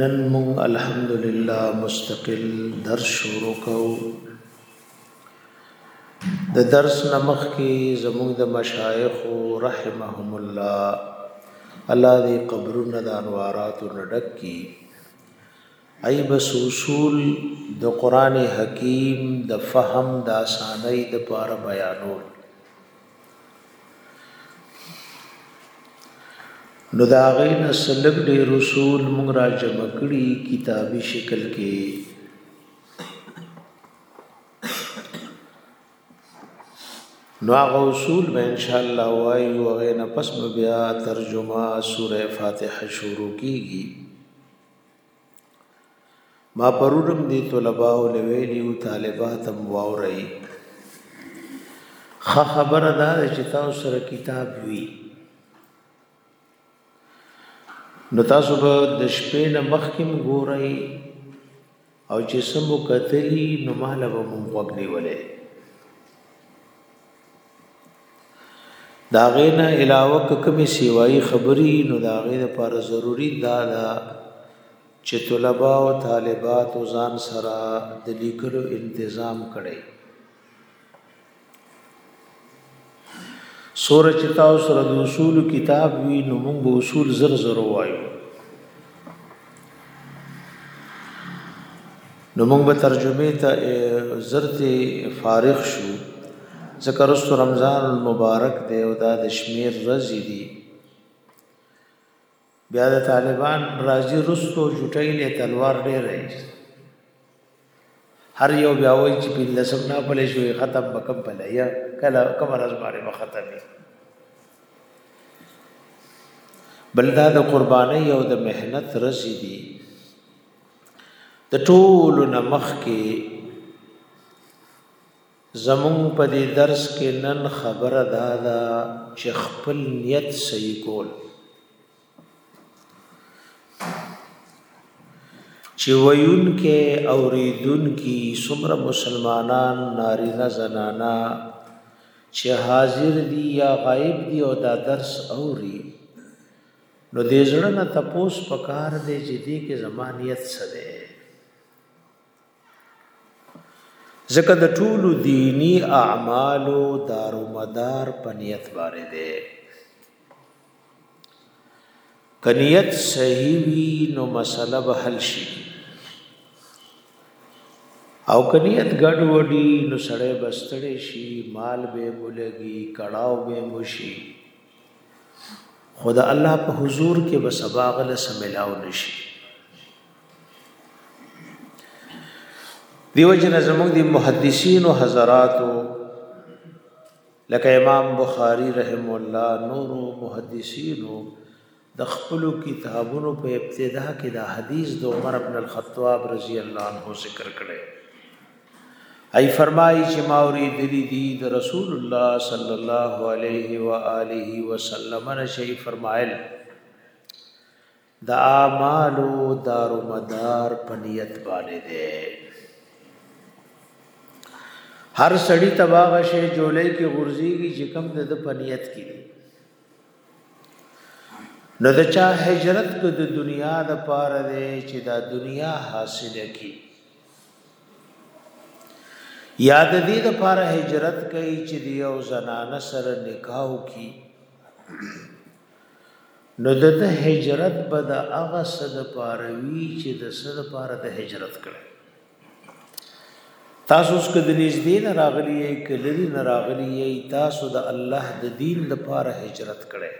نن مونږ الحمدلله مستقل درس شروع کوو د درس نمخ کې زموږ د مشایخ رحمهم الله الله دې قبرونه د انوارات نډک کی ای بس اصول د قران حکیم د فهم د اسانۍ د پاره بیانول نو دا غي نه سلګ ډېر رسول موږ را جمع کړي کتابي شکل کې نو هغه اصول به ان شاء الله وایو هغه نه پس بیا ترجمه سوره فاتحه شروع کیږي ما پرونم دی طلباو لویلی او طالباتم واوري خه خبره دا چې تاسو سره کتاب وی نو تاسو به د شپې نه مخکم ګورئ او چې سمو کتلی نو مال به مونږ وګړي ولې دا غینه علاوه کومې سیوایي خبري نو دا غې لپاره ضروری دا ده چې طلبه او طالبات ځان سره د لیکلو تنظیم کړي سوره چې تاسو سره د اصول کتاب وی نو موږ اصول زر زر وایو نو موږ به ترجمه ته زرتي فارغ شو ځکه رسو رمضان المبارک دی او دا د شمیر رزي دی بیا د طالبان راځي رستو جټای نه تلوار ډیر راځي هر یو بیا وایي چې بل لسم نه پلې شوې ختم بکم پلې یا کله کوم راز باندې ختمې بلدا د قرباني او د مهنت رزي دی د ټولو نه مخکې زمون په دې درس کې نن خبره دا ده چې خپل نیت صحیح کول چې ویون کې اوریدون کې څومره مسلمانان نارینه زنانا چې حاضر دي یا غایب دي او دا درس اوري نو دې زړه نه تپوس پکار دی چې دې کې زمانیت څه دی ځکه د ټولو دینی اعمالو دارومدار په نیت باندې دی کنیت صحیح وی نو مسله به حل شي او کنیت ګډ وډي نو سړی بستړی شي مال به مولګي کړهو به موشي خو د الله په حضور کې به سبا غل سملاو نشي دیو جن زموږ د محدثین او حضراتو لکه امام بخاری رحم الله نور محدثین د خپلو کتابونو په ابتدا کې دا حدیث د عمر ابن الخطاب رضی الله عنه ذکر کړي ای فرمایي چې ما اورېدلي دي د رسول الله صلی الله علیه و آله وسلم نشي فرمایل د اعمالو دار و مدار په نیت باندې ده هر سړی تباغه شي جولې کې غورځيږي چې کم د پنیت کې نو د چا هجرت کو د دنیا د پاره دی چې دا دنیا حاصله کی یاد دې د پاره هجرت کوي چې دی او زنانه سره نکاح کی نو د ته هجرت به د هغه صد پاروي چې د صد پاره د هجرت کړي تاسو اوس که د نږدې نه راغلي یئ که لرې نه راغلي یئ تاسو د الله د دین لپاره هجرت کړی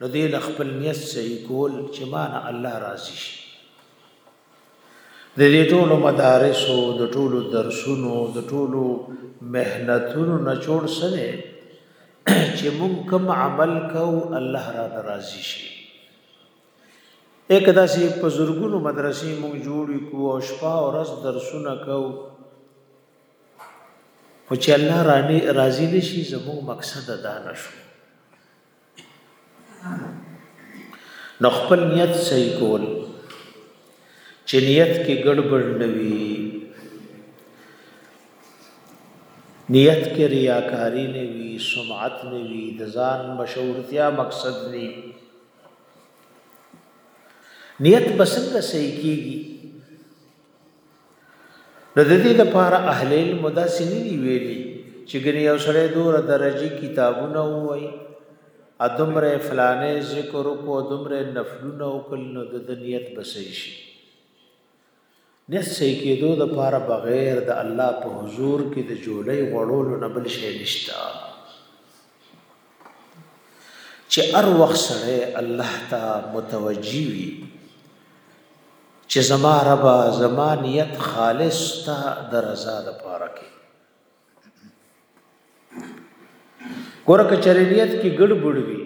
نو دې له خپل نیت صحیح کول چې ما نه الله راضي شي د دې ټولو مدارسو د ټولو درسونو د ټولو مهنتونو نه جوړ سره چې مونږ کوم عمل کوو الله را ناراضي شي اکه داسې په زرګونو مدرسې موږ جوړې کو او شپه او ورځ درسونه کو خو چې الله رانی راضي نشي زموږ مقصد ادا نشو نو خپل نیت صحیح کول چې نیت کې ګډوډ نه وي نیت کې ریاکاری نه وي سمعت نه وي د ځان مشهورتیا مقصد نه وي نیت به څنګه صحیح کیږي نو د دې لپاره اهل علم دا سني دی ویلي چې ګنې یو سره دوره درجه کتابونه وای ادمره فلانه ذکر کو ادمره نفلونه وکړ نو د نیت بسې شي نه صحیح کېدو د پاره بغیر د الله په حضور کې د جولۍ غړولو نه بل شی نشته چې هر وخت سره الله ته متوجي وي چې زما رب زما نیت خالص ته د رضا د پاره کې ګوره کچری نیت کې ګډ بډ وي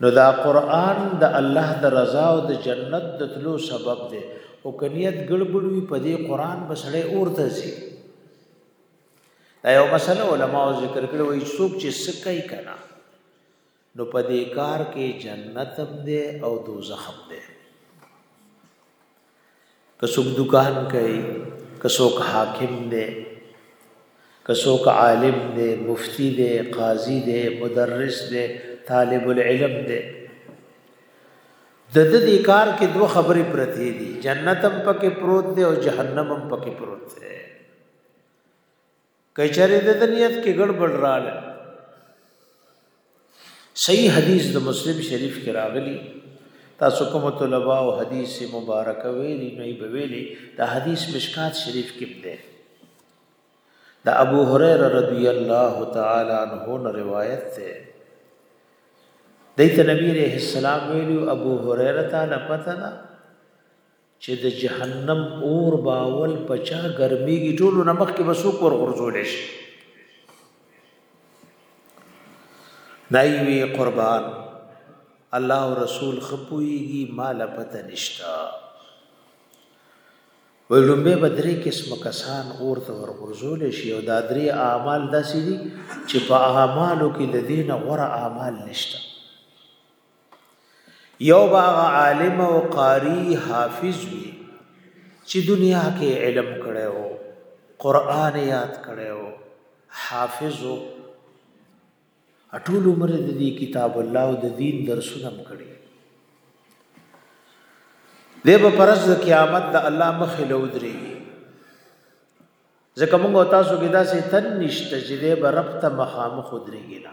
نو دا قران د الله د رضا او د جنت د تلو سبب دی او کنیت ګډ بډ وي په دې قران بسړې اور ته سي دا یو مسله علما ذکر کړو وي څوک چې سکه کنا نو په دې کار کې جنت هم دی او دوزخ هم دی که څوک دکان کوي که څوک حاکم دی که څوک عالم دی مفتی دی قاضي دی مدرس دی طالب العلم دی د دې کار کې دوه خبرې پرتې دي جنت هم پکې پروت دی او جهنم هم پکې پروت دی کچره د دنیت کې ګړبړ رااله صحیح حدیث د مسلم شریف کې راغلی تاسو کوم طلباء او حدیث مبارک ویلی نه به ویلی دا حدیث مشکات شریف کې ده دا ابو هريره رضی الله تعالی عنہ نه روایت ده دیت نبی علیہ السلام ویلو ابو هريره تعالی پته ده چه د جهنم اور به اول په چا ګرمیږي ټولو نه مخکې به څوک ورغورځول شي نایوي قربان الله او رسول خپويږي مال پته نشتا ولومبه بدري قسم کسان اور ته ورغورځول شي او دا درې اعمال داسې دي چې په اعمالو کې د دین غوړه اعمال نشته یو باغ عالم او قاری حافظ وی چې دنیا کې علم کړي او قران یاد کړي او حافظ او ټول عمر د دې کتاب الله او د دین درسونه کړي دی په پرز د قیامت د الله مخ له ودري ځکه موږ تاسو کې داسې تن نشته چې دی به رب ته مخامخ ودرېږي نه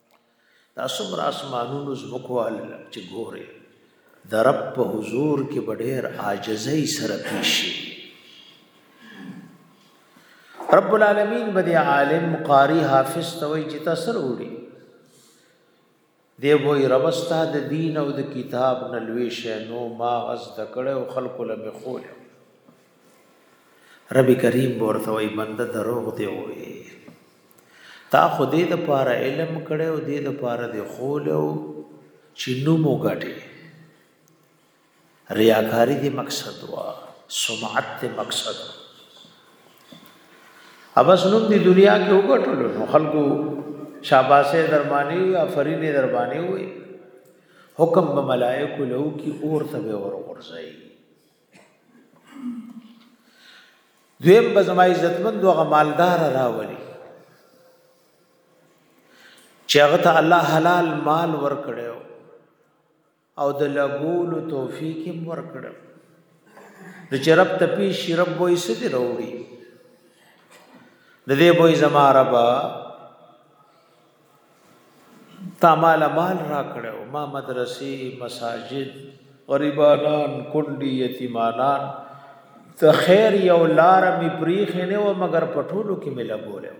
دا څومره اسمانونو ځمکوال چې ګوري د رب په حضور کې به ډېر عاجزۍ سره پیش شي رب العالمین به د عالم قاری حافظ ته وایي چې تاسو وروړي دی وای رب استا د دین او د کتاب نه لوي شه نو ما غز د کړه او خلق له مخول رب کریم به ورته وایي بنده دروغ دې وویې تا خو دې دپاره علم کړی او دې دپاره دې ښولی او چې نوم وګټې ریاکاري دې مقصد وه سمعت دې مقصد وه اوس نوم دی دنیا کې وګټلو نو خلکو شاباسه درمانی او آفرین درمانی وي حکم به ملائکه لو کی اور ته ورغورځي دویم به زما عزتمند هغه مالدار راولي چې هغه ته الله حلال مال ورکړیو او د لګول توفیق هم ورکړیو د چرپ تپی شرب وې ستې وروړي د دې وې زما ربا تا مال مال راکړو ما مدرسې مساجد غریبانان کندي یتیمانان ته خیر یو لار می پریخ نه و مگر پټولو کې مې لګولیو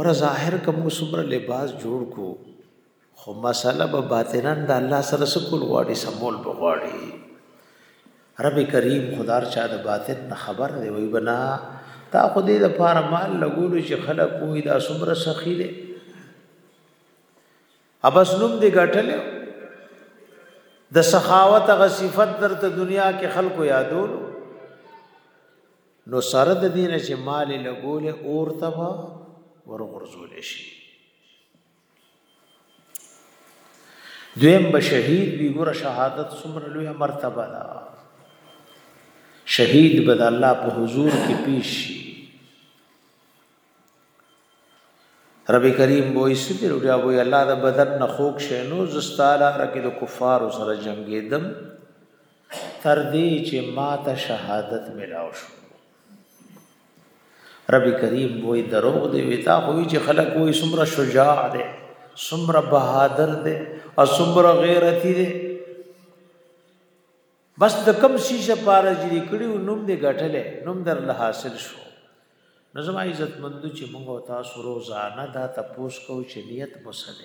ور ظاهر کوم سمره لباس جوړ کو خو مسله به باطنا د الله سره سکول غواړي سمول به غواړي رب کریم خدار چا د باطن نه خبر دی وی بنا تا خو دې د پاره مال لګولو چې خلک کوی دا سمره سخی دی ابس نوم دې ګټل د سخاوت غ صفت درته دنیا کې خلکو یادولو نو سره د دین چې مال لګول اور تبا ورغورځول شي دویم به شهید وی ګره شهادت څومره لوی مرتبه ده شهید به د الله په حضور کې پیش شي رب کریم وې ستیر بیا وې الله د بدن نه خوک شینو زستاله رکه د کفار سره جنگیدم تر دې چې ما ته شهادت ملاو شو رب کریم وای دروغ دی وی تا خو وی چې خلک وای سمره شجاع دی سمره بهادر دی او سمره غیرتی دی بس د کم شیشه پاره جری کړي او نوم دې غټلې نوم در له حاصل شو نو زما عزت مند چې موږ تاسو روزانه دا تپوس کو چې نیت مسله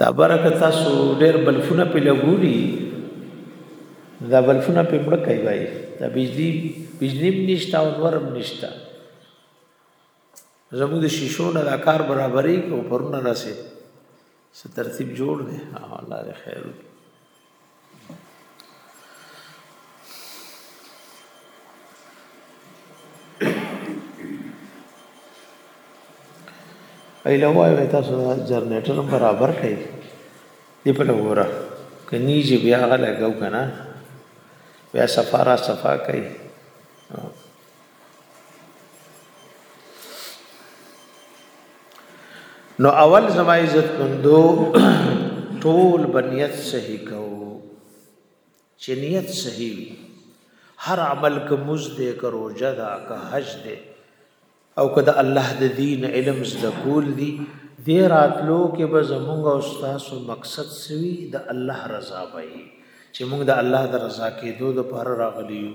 دا برکه تاسو ډېر بلفونه په لګولي دا بلفونه په مړ کوي وای دا بجلی بجلی نشته او نورم نشته زموږ د شیشو نه دا کار برابرې کو پرونه راسي څه ترتیب جوړ دی الله دې خیر وکړي ایله وای تاسو جنریټر برابر کړئ دی په لګورا کني چې بیا غلګو کنه بیا صفارا صفا کوي نو اول زما عزت مندو ټول بنیت صحیح کو چې نیت صحیح وي هر عمل که مز دې که روزه ده که حج ده او که د الله د دین علم زده کول دي دې راتلو کې به زمونږ او تاسو مقصد سوي د الله رضا وي چې مونږ د الله د رضا کېدو لپاره راغلي یو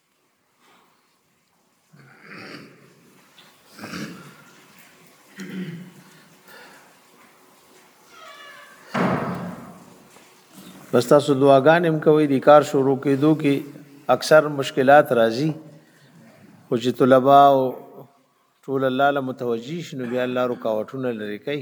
بس تاسو دعاګانې هم کوئ د کار شروع کېدو کې اکثر مشکلات راځي خو چې طلبه او ټول الله له متوجی شي نو بیا الله رکاوټونه لري کوي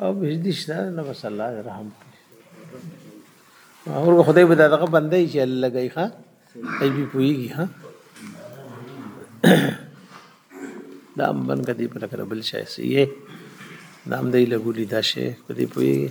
او بجدي شته نه بس الله دې رحم وکړي او خدای به دغه بندې چې الله گئی ها ای بي پويږي ها دا من کدي په لکه بل شي سي نام دی لګولي دا شي کدي پويږي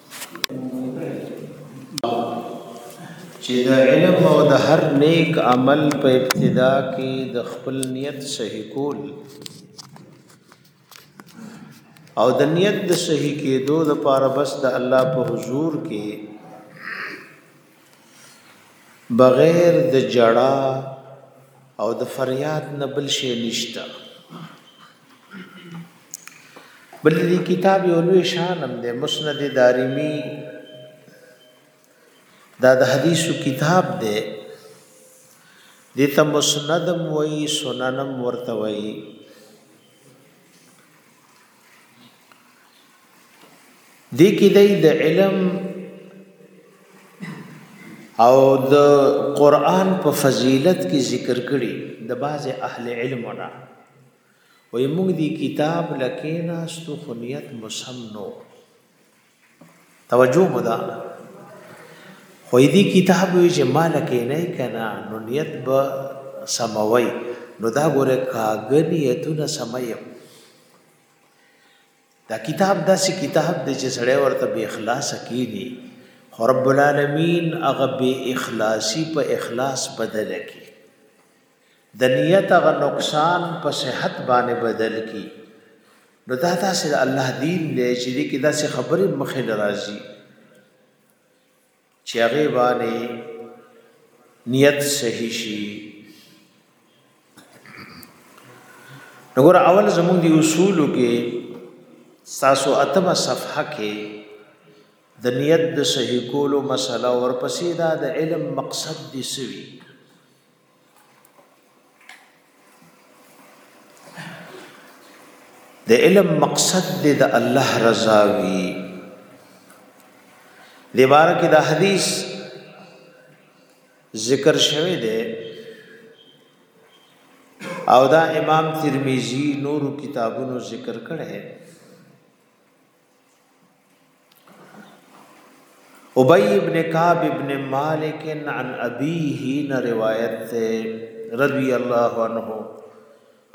چې د علم او د هر نیک عمل په ابتدا کې د خپل نیت صحیح کول او د نیت د صحیح کېدو لپاره بس د الله په حضور کې بغیر د جړا او د فریاد نه بل شی نشته بل دې کتاب یو لوی شان هم دی مسند دارمی دا د حدیثو کتاب دی دته مسندم وای سننم ورته وای دې کې دی د علم او د قران په فضیلت کې ذکر کړي د باز اهل علم ونا وې موږ دې کتاب لکینا ستو خنیت مسمنو توجه مو ده خو دې کتاب وی چې مال کې نه کنا نو نیت به سموي نو دا ګوره کاګنیتونه سمایو دا کتاب داسې کتاب دی چې سړی ورته به اخلاص کینی خو رب العالمین هغه به اخلاصي په اخلاص بدل کی د نیت هغه نقصان په صحت باندې بدل کی نو دا داسې د الله دین دی چې دې کې داسې خبرې مخې لرازي چې هغه باندې نیت صحیح شي نګور اول زموږ دی اصول کې تاسو اتمه صفحه کې د نیت د صحیح کولو مسله ورپسې دا د علم مقصد دی سوي د علم مقصد د الله رضا وی د بارک د حدیث ذکر شوی دی او دا امام ترمذی نور کتابونو ذکر کړه ابی ابن کعب ابن مالک عن ابیه نه روایت ته رضی الله عنه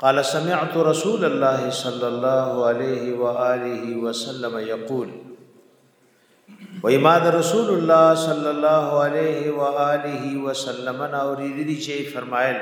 قال سمعت رسول الله صلى الله عليه واله وسلم يقول وما رسول الله صلى الله عليه واله وسلم ناوریدلی چې فرمایل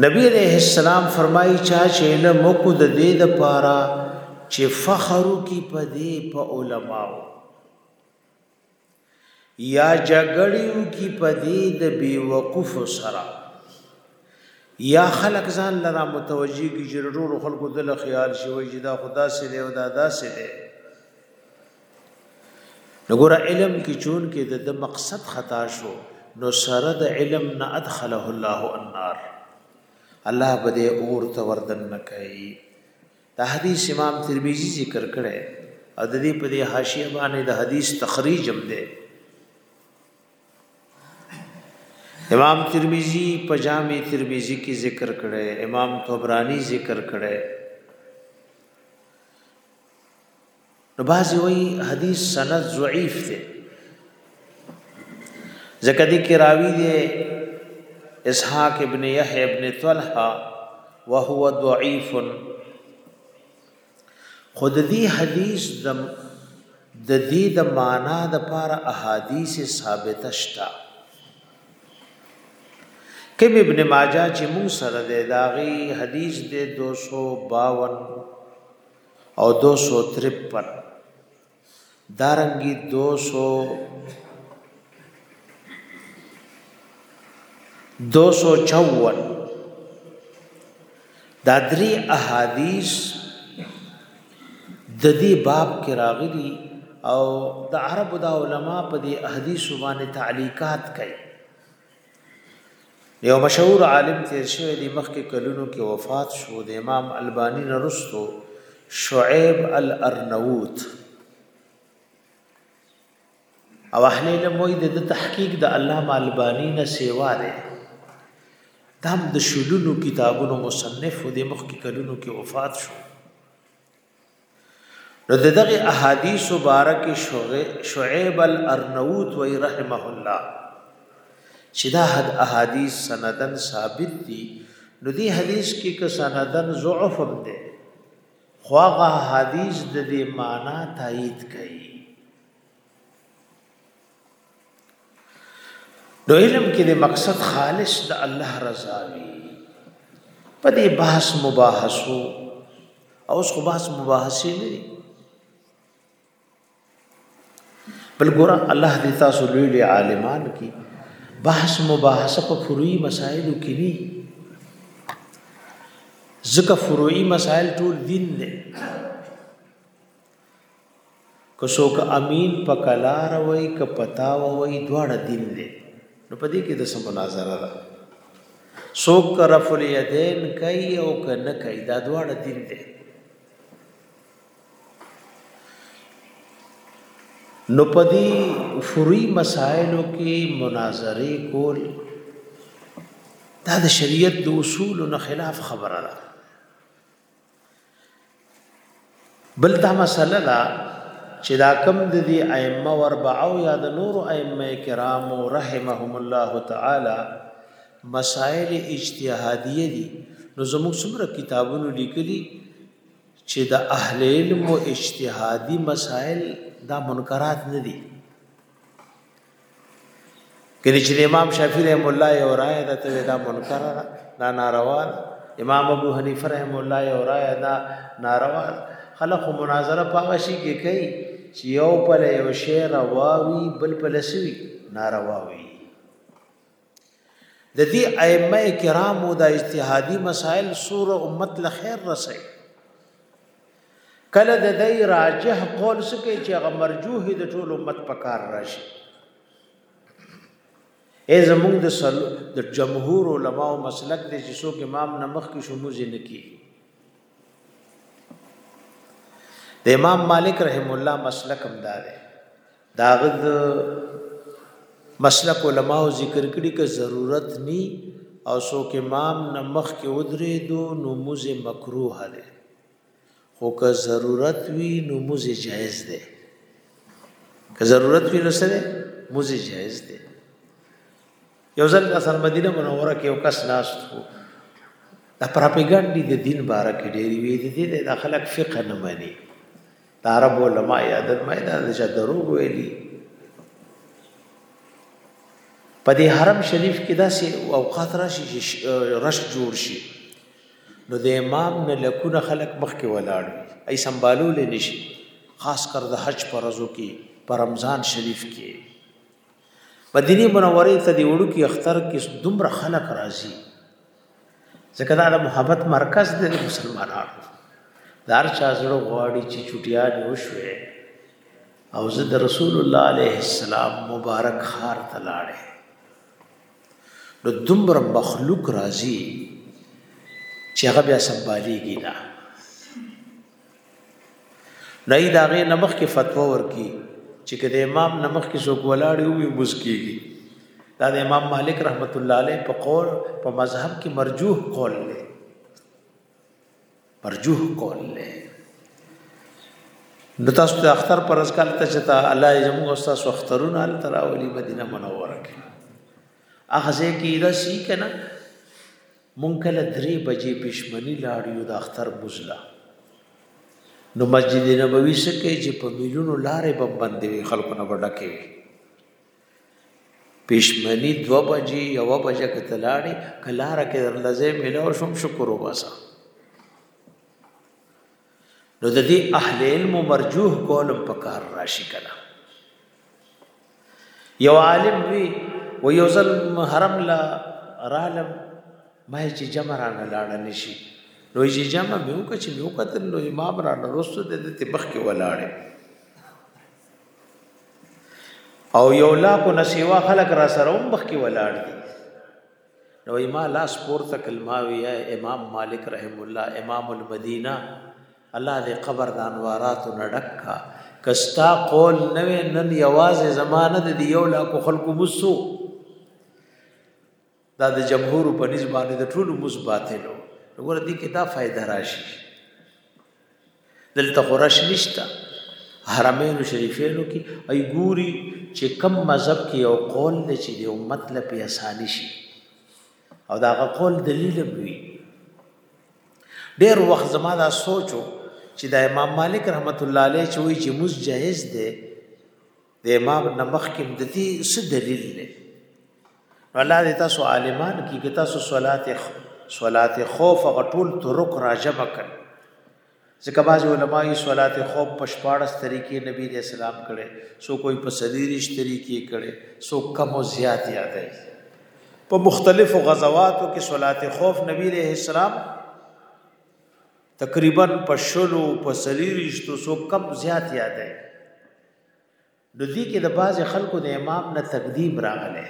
نبی علیہ السلام فرمایي چا چې علم کو د دې د پاره چې فخر کی پدې په علماو یا جګړیو کی پدې د بی وقوف سره یا خلق ځان لرا متوجی کی جرور خلقو دل خیال شوی چې دا خدا سي دی او دا دا سي دی نګوره علم کې چون کې د مقصد خطا شو نو سره د علم نه ادخله الله النار الله به دې اور ته وردن نه کوي دا حدیث امام ترمذی ذکر کړي او د دې په دې حاشیه باندې د حدیث تخریج هم ده امام ترمذی په جامع ترمذی کې ذکر کړي امام طبرانی ذکر کړي نو بعضی وی حدیث سند ضعیف دی ځکه دې کې راوی دی اسحاق ابن یحیی ابن طلحه وهو ضعیف خود دې حدیث د د دې د معنا د پاره احادیث ثابته شته کم ابن ماجه چې مون سره ده داغي حدیث ده 252 او 253 دارنګي 200 254 دا درې احادیث د دې باب کې راغلي او د عربو د علما په دې احادیث باندې تعلیقات کوي یو مشهور عالم تیر شوی دی مخکې کلونو کې وفات شو د امام البانی نرستو شعیب الارنوت او اهل علم وایي د تحقیق د علامه البانی نه سیوا دی دام د شلونو کتابونو مصنف د مخکې کلونو کې وفات شو نو دغه احادیث مبارک شعیب الارنوت وی رحمه الله چې دا حد احادیث سندن ثابت دي نو دې حدیث کې که سندن ضعف هم ده خو هغه حدیث د دې معنا تایید کوي نو علم کې د مقصد خالص د الله رضا وي په دې بحث مباحثو او اوس خو بحث مباحثې نه دي بل ګور الله دې تاسو لوی لوی عالمان کې بحث مباحثه په فروعي مسائلو کې نه ځکه فروعي مسائل ټول دین دي که څوک امین په کلار وای که پتا وای دواړه دین دی نو په دې کې د څه مناظره ده څوک رفع الیدین کوي او که نه کوي دا دواړه دین دی نو په دې فروي مسائلو کې مناظره کول دا د شریعت د اصول نه خلاف خبره ده بل دا مسله ده چې دا کم د دې ائمه وربع او یا د نور ائمه کرام رحمهم الله تعالی مسائل اجتهادیه دي نو زموږ څومره کتابونو لیکلي چې د اهل علم او اجتهادي مسائل دا منکرات نه دي کله چې امام شافعي رحم الله یو رائے ده ته دا منکر ده دا ناروا ده امام ابو حنیفه رحم الله یو رائے ده ناروا ده خلق مناظره پاغه شي کې کوي چې یو په یو شی رواوي بل په لسوي ناروا وي د دې ائمه کرامو د اجتهادي مسائل سور امت له خیر رسي کله د دې راجح قول سکه چې هغه مرجوح د ټول امت په کار راشي ای زموږ د سل د جمهور علما او مسلک د جسو امام نمخ کې شموز نه کی د امام مالک رحم الله مسلک هم دا دی دا غد مسلک علماو ذکر کړي که ضرورت ني او څوک امام نه مخ کې ودرې دو نو موز مکروه دی خو که ضرورت وي نو موز جائز دی که ضرورت وي نو سره موز جائز دی یو ځل مثلا مدینه منوره کې یو کس ناست وو دا پراپګانډي د دین باره کې ډېری وی دي دې د خلک فقه نه مانی دا عرب علما یا د مېدا د چا دروغ ویلي په دې حرم شریف کې داسې اوقات راشي چې رش جوړ شي نو د امام نه لکونه خلک مخکې ولاړ ای سمبالو لې نشي خاص کر د حج پر ورځو کې پر رمضان شریف کې مدینه منوره ته دی وړو کې اختر کې دومره خلک راځي ځکه دا د محبت مرکز دی د مسلمانانو دار چا زړه غواړي چې چټیا نه شوي او زه د رسول الله عليه السلام مبارک خار ته لاړې نو دومره مخلوق راځي چې هغه بیا سمباليږي نه نه یې داغه نمخ کې فتوا ورکی چې کله امام نمخ کې څوک ولاړ وي بوز کیږي دا د امام مالک رحمت الله علیه په قول په مذهب کې مرجوح قول دی مرجوح قول دی نو تاسو د اختر پر ورځ کال ته چې تا الله یې زموږ استاد اخترونه ال تراولي مدینه منوره کې اخزه کې دا سی کنه مونږ کله درې بجې پښمني لاړ یو د اختر لمونځ له نو مسجد نبوي څه کوي چې په میلونو لارې به بندې وي خلکو نه به ډکې وي پښمني دوه بجې یوه بجه که ته لاړې که لاره کې درله ځای میلاو شوم شکر وباسه نو د دې اهل علم مرجوح کولم په کار راشي کله یو عالم وی و یو ځل حرم لا رالم ما چې جمع را نه لاړ نشي نو چې جمع مې وکړ چې مې وکړ نو امام را نه رسو د دې مخ کې ولاړې او یو لا کو نسیوا خلق را سره مخ کې ولاړ دي نو ما لاس پورته کړ ما وی امام مالک رحم الله امام المدینه الله دې قبر د انوارات نډکا کستا قول نه نن یوازې زمانه د یو لا کو خلقو مسو دا د جمهور په نسبت د ټولو مثباتلو وګوره دې کې دا فائدہ راشي دلته خو رش نشته حرمین شریفینو کې ای ګوري چې کم مذهب کې یو قول دی چې د امت له په اساني شي او دا غ قول دلیل وي ډیر وخت زما دا سوچو چې دا امام مالک رحمت الله علیه چې وی چې مز جائز دی د امام نه مخکې د دې څه دلیل دی نو الله دې تاسو عالمان کې کې تاسو صلات صلات خوف او ټول ترک راجب کړ ځکه باز علماء یې صلات خوف په 14 طریقې نبی دې اسلام کړي سو کوئی په سلیریش طریقې کړي سو کم او زیات یادای په مختلفو غزواتو کې صلات خوف نبی دې اسلام تقریبا په شلو په سلیریش تو سو کم زیات یادای نو دې کې د بعضې خلکو د امام نه تقدیم راغلی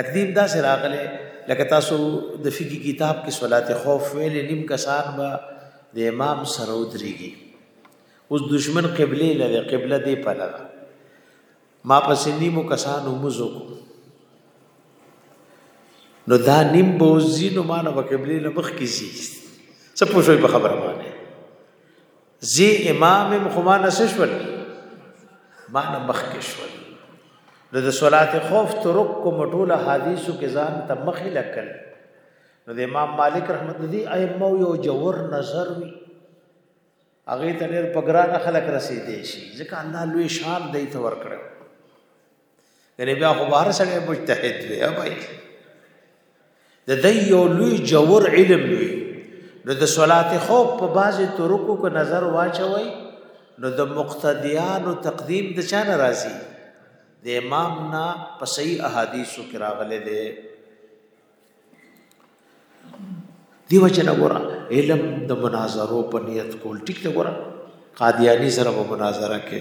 تقدیم داسې راغلی لکه تاسو د فقې کتاب کې صلات خوف ویل نیم کسان به د امام سره ودرېږي اوس دشمن قبله لري قبله دې په لاره ما پسې نیمو کسانو مزو کو نو دا نیم بوزي نو ما نه وکبلې نه مخ کیږي څه پوښوي په خبره باندې زی امام هم خو ما نسشول ما نه مخکې شول نو د صلات خوف ترک کو مټوله حدیثو کې ځان ته مخې لکل نو د امام مالک رحمت الله ائمه یو جوور نظر وی هغه ته ډېر پګرانه خلک رسیدې شي ځکه الله لوی شان دی ته ور کړو یعنی بیا خو بهر سره مجتهد وي اوبای د دې یو لوی جوور علم وي نو د صلات خوف په بازي ترکو کو نظر واچوي نو د مقتدیان او تقدیم د چا ناراضي د امام نا په صحیح احادیثو کې راغلي دي دیو جن ګورا علم د مناظرو په نیت کول ټیک نه ګورا قادیانی سره په مناظره کې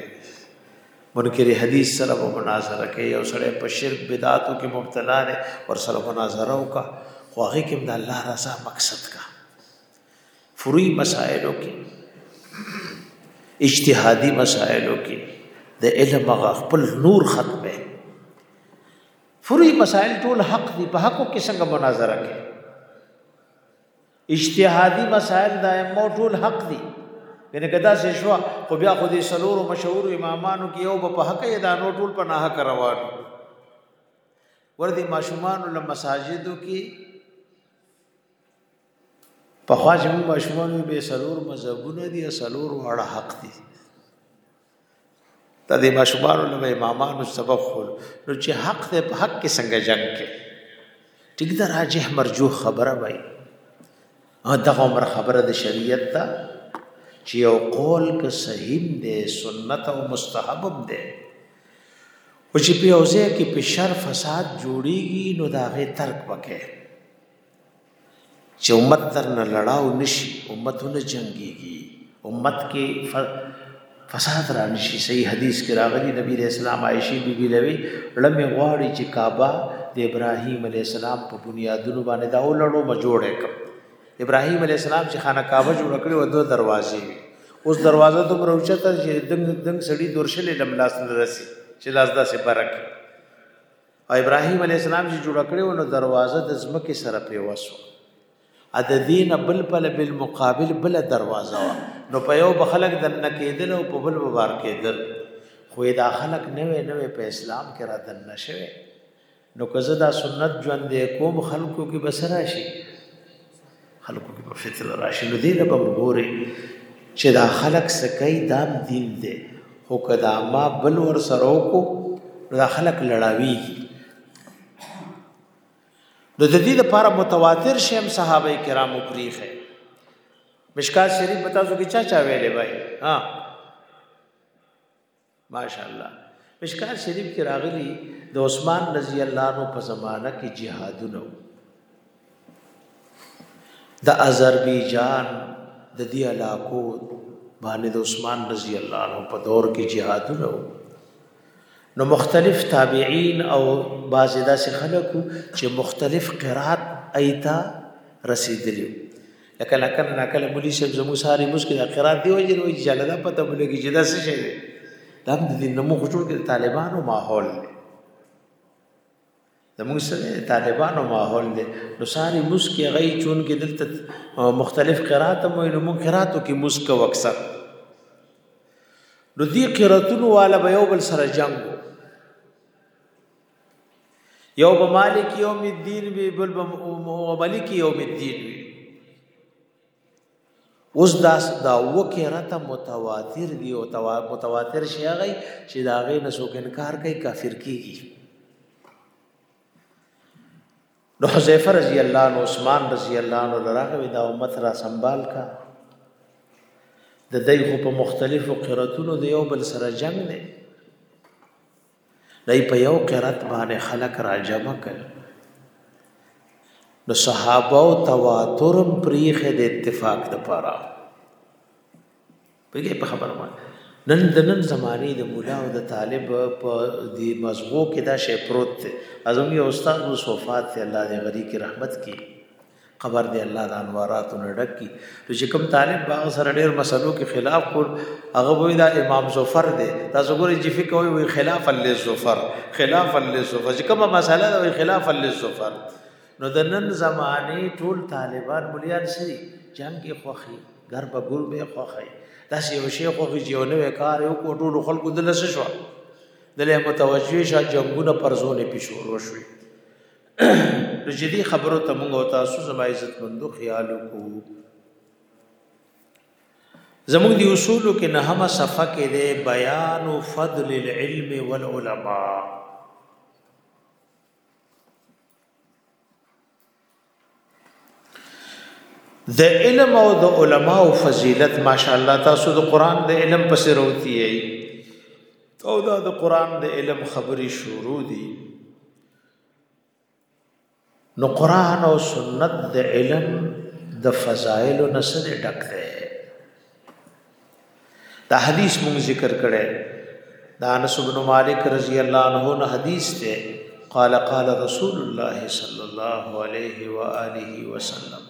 منکر حدیث سره په مناظره کې یو سره په شرک بدعاتو کې مبتلا نه ور سره مناظره وکا خو هغه کې د الله رضا مقصد کا فروعي مسائلو کې اجتهادي مسائلو کې د علم هغه خپل نور ختمه فروعي مسائل ټول حق دي په حقو کې څنګه مناظره کوي اجتهادي مسائل د ائمه ټول حق دي یعنی کدا سه شو خو بیا خو دې سلور مشهور امامانو کې یو په حق یې دا نو ټول په نه حق روان ور دي ماشومان له مساجدو کې په خوا چې موږ ماشومان وي به سلور مذهبونه دي سلور واړه حق دي دا د ماشومان له امامانو سبق خور نو چې حق ته په حق کې څنګه جنگ کې ټیک دا راجح مرجو خبره وای ا دغه عمر خبره د شریعت ته چې یو قول که صحیح دی سنت او مستحب دی او چې په اوځه کې په شر فساد جوړیږي نو داغه ترک وکړي چې امت تر نه لړاو نشي امت نه جنگيږي امت کې فساد را نشي صحیح حدیث کې راغلي نبی رسول الله عائشہ بیبي لوي لمه غواړي چې کعبه د ابراهیم علی السلام په بنیادونو باندې دا ولړو مجوړه کړ ابراهیم علی السلام چې خانه کعبه جوړ کړې و دوه دروازې اوس دروازه ته بروچته چې دنګ دنګ سړی درشلې لملاس نه رسی چې لاس داسې برکه او ابراهيم عليه السلام چې جوړ کړو نو دروازه د زمکه سره پیوسو ا د دین بل په بل مقابل بل دروازه وا نو په یو بخلق د نکیدل او په بل بار کېدل خو دا خلق نوې نوې په اسلام کې را دن نشوي نو کزه دا سنت ژوند کوم خلکو کې بسرا شي خلکو کې په فطر راشي نو دې له به وګوري چې دا خلک څه کوي دا دین دی خو که دا ما بل ور سره وکړو نو دا خلک لړاویږي نو د دې لپاره متواتر شیم صحابه کرامو پریخه مشکات شریف بتا سو کې چا چا ویلې وای ها ماشاءالله مشکات شریف کې راغلي د عثمان رضی الله عنه په زمانہ کې جهادونه د آذربایجان د دې علاقو باندې د عثمان رضی الله عنه په دور کې جهادونه نو مختلف تابعین او بعض داسې خلکو چې مختلف قرات ایتا رسیدلی لکه لکه نه کله مولي صاحب زمو ساري مشکل اخرات دی وجه وي چې الله پته بلګي چې دا څه شي دی دا د دې نمو خټو کې طالبانو ماحول دی زموږ سره طالبانو ماحول دی نو ساري مشکل غي چون کې دلته مختلف قرات مو نو مو قراتو کې مشکل وکسر نو دې قراتونو والا به یو بل سره جنگ یو به مالک یوم الدین وی بل به ملک یوم الدین وی اوس دا دا وکه راته متواتر دی او متواتر شي هغه چې دا غي نه سو انکار کوي کافر کیږي نو حذیفه رضی الله عنه عثمان رضی الله عنه دراغه دا امت را سنبال کا د دای خو په مختلفو قراتونو د یو بل سره جنگ دی دای په یو قرات باندې خلق را جمع کړ نو صحابه او تواتر پریخه د اتفاق د پاره پرې په خبره باندې نن د نن زمانه د مولا او د طالب په دې مزغو کې دا شی پروت دی ازم یو استاد مو صفات الله دې غری کی رحمت کی قبر دی الله د انواراتو نه ډک کی نو چې کوم طالب باغ سره ډیر مسلو کې خلاف کول هغه وای دا امام ظفر دی تاسو ګورئ چې فکر وای وای خلاف للظفر خلاف للظفر چې کومه مسله ده وای خلاف للظفر نو د نن زمانه ټول طالبان مليان سری جنگ کې خوخي ګر په ګور به خوخي داسې یو شی خوخي چې یو نوې کار یو کو ټول خلکو دلته شو دلته متوجه شه جنگونه پر زونه پښور وشوي نو چې دې خبرو ته موږ او تاسو زما عزت مندو خیال وکړو زموږ دی اصولو کې نه هم صفه کې دی بیان فضل العلم والعلماء د علم او د علماء فضیلت ماشاءالله تاسو د قران د علم پسې روتی یې او دا د قران د علم خبري شروع دي نو قران او سنت د علم د فضائل نه سره ډک دی دا حدیث مونږ ذکر کړي دا انس بن مالک رضی الله عنه نه حدیث ته قال قال رسول الله صلی الله علیه و آله وسلم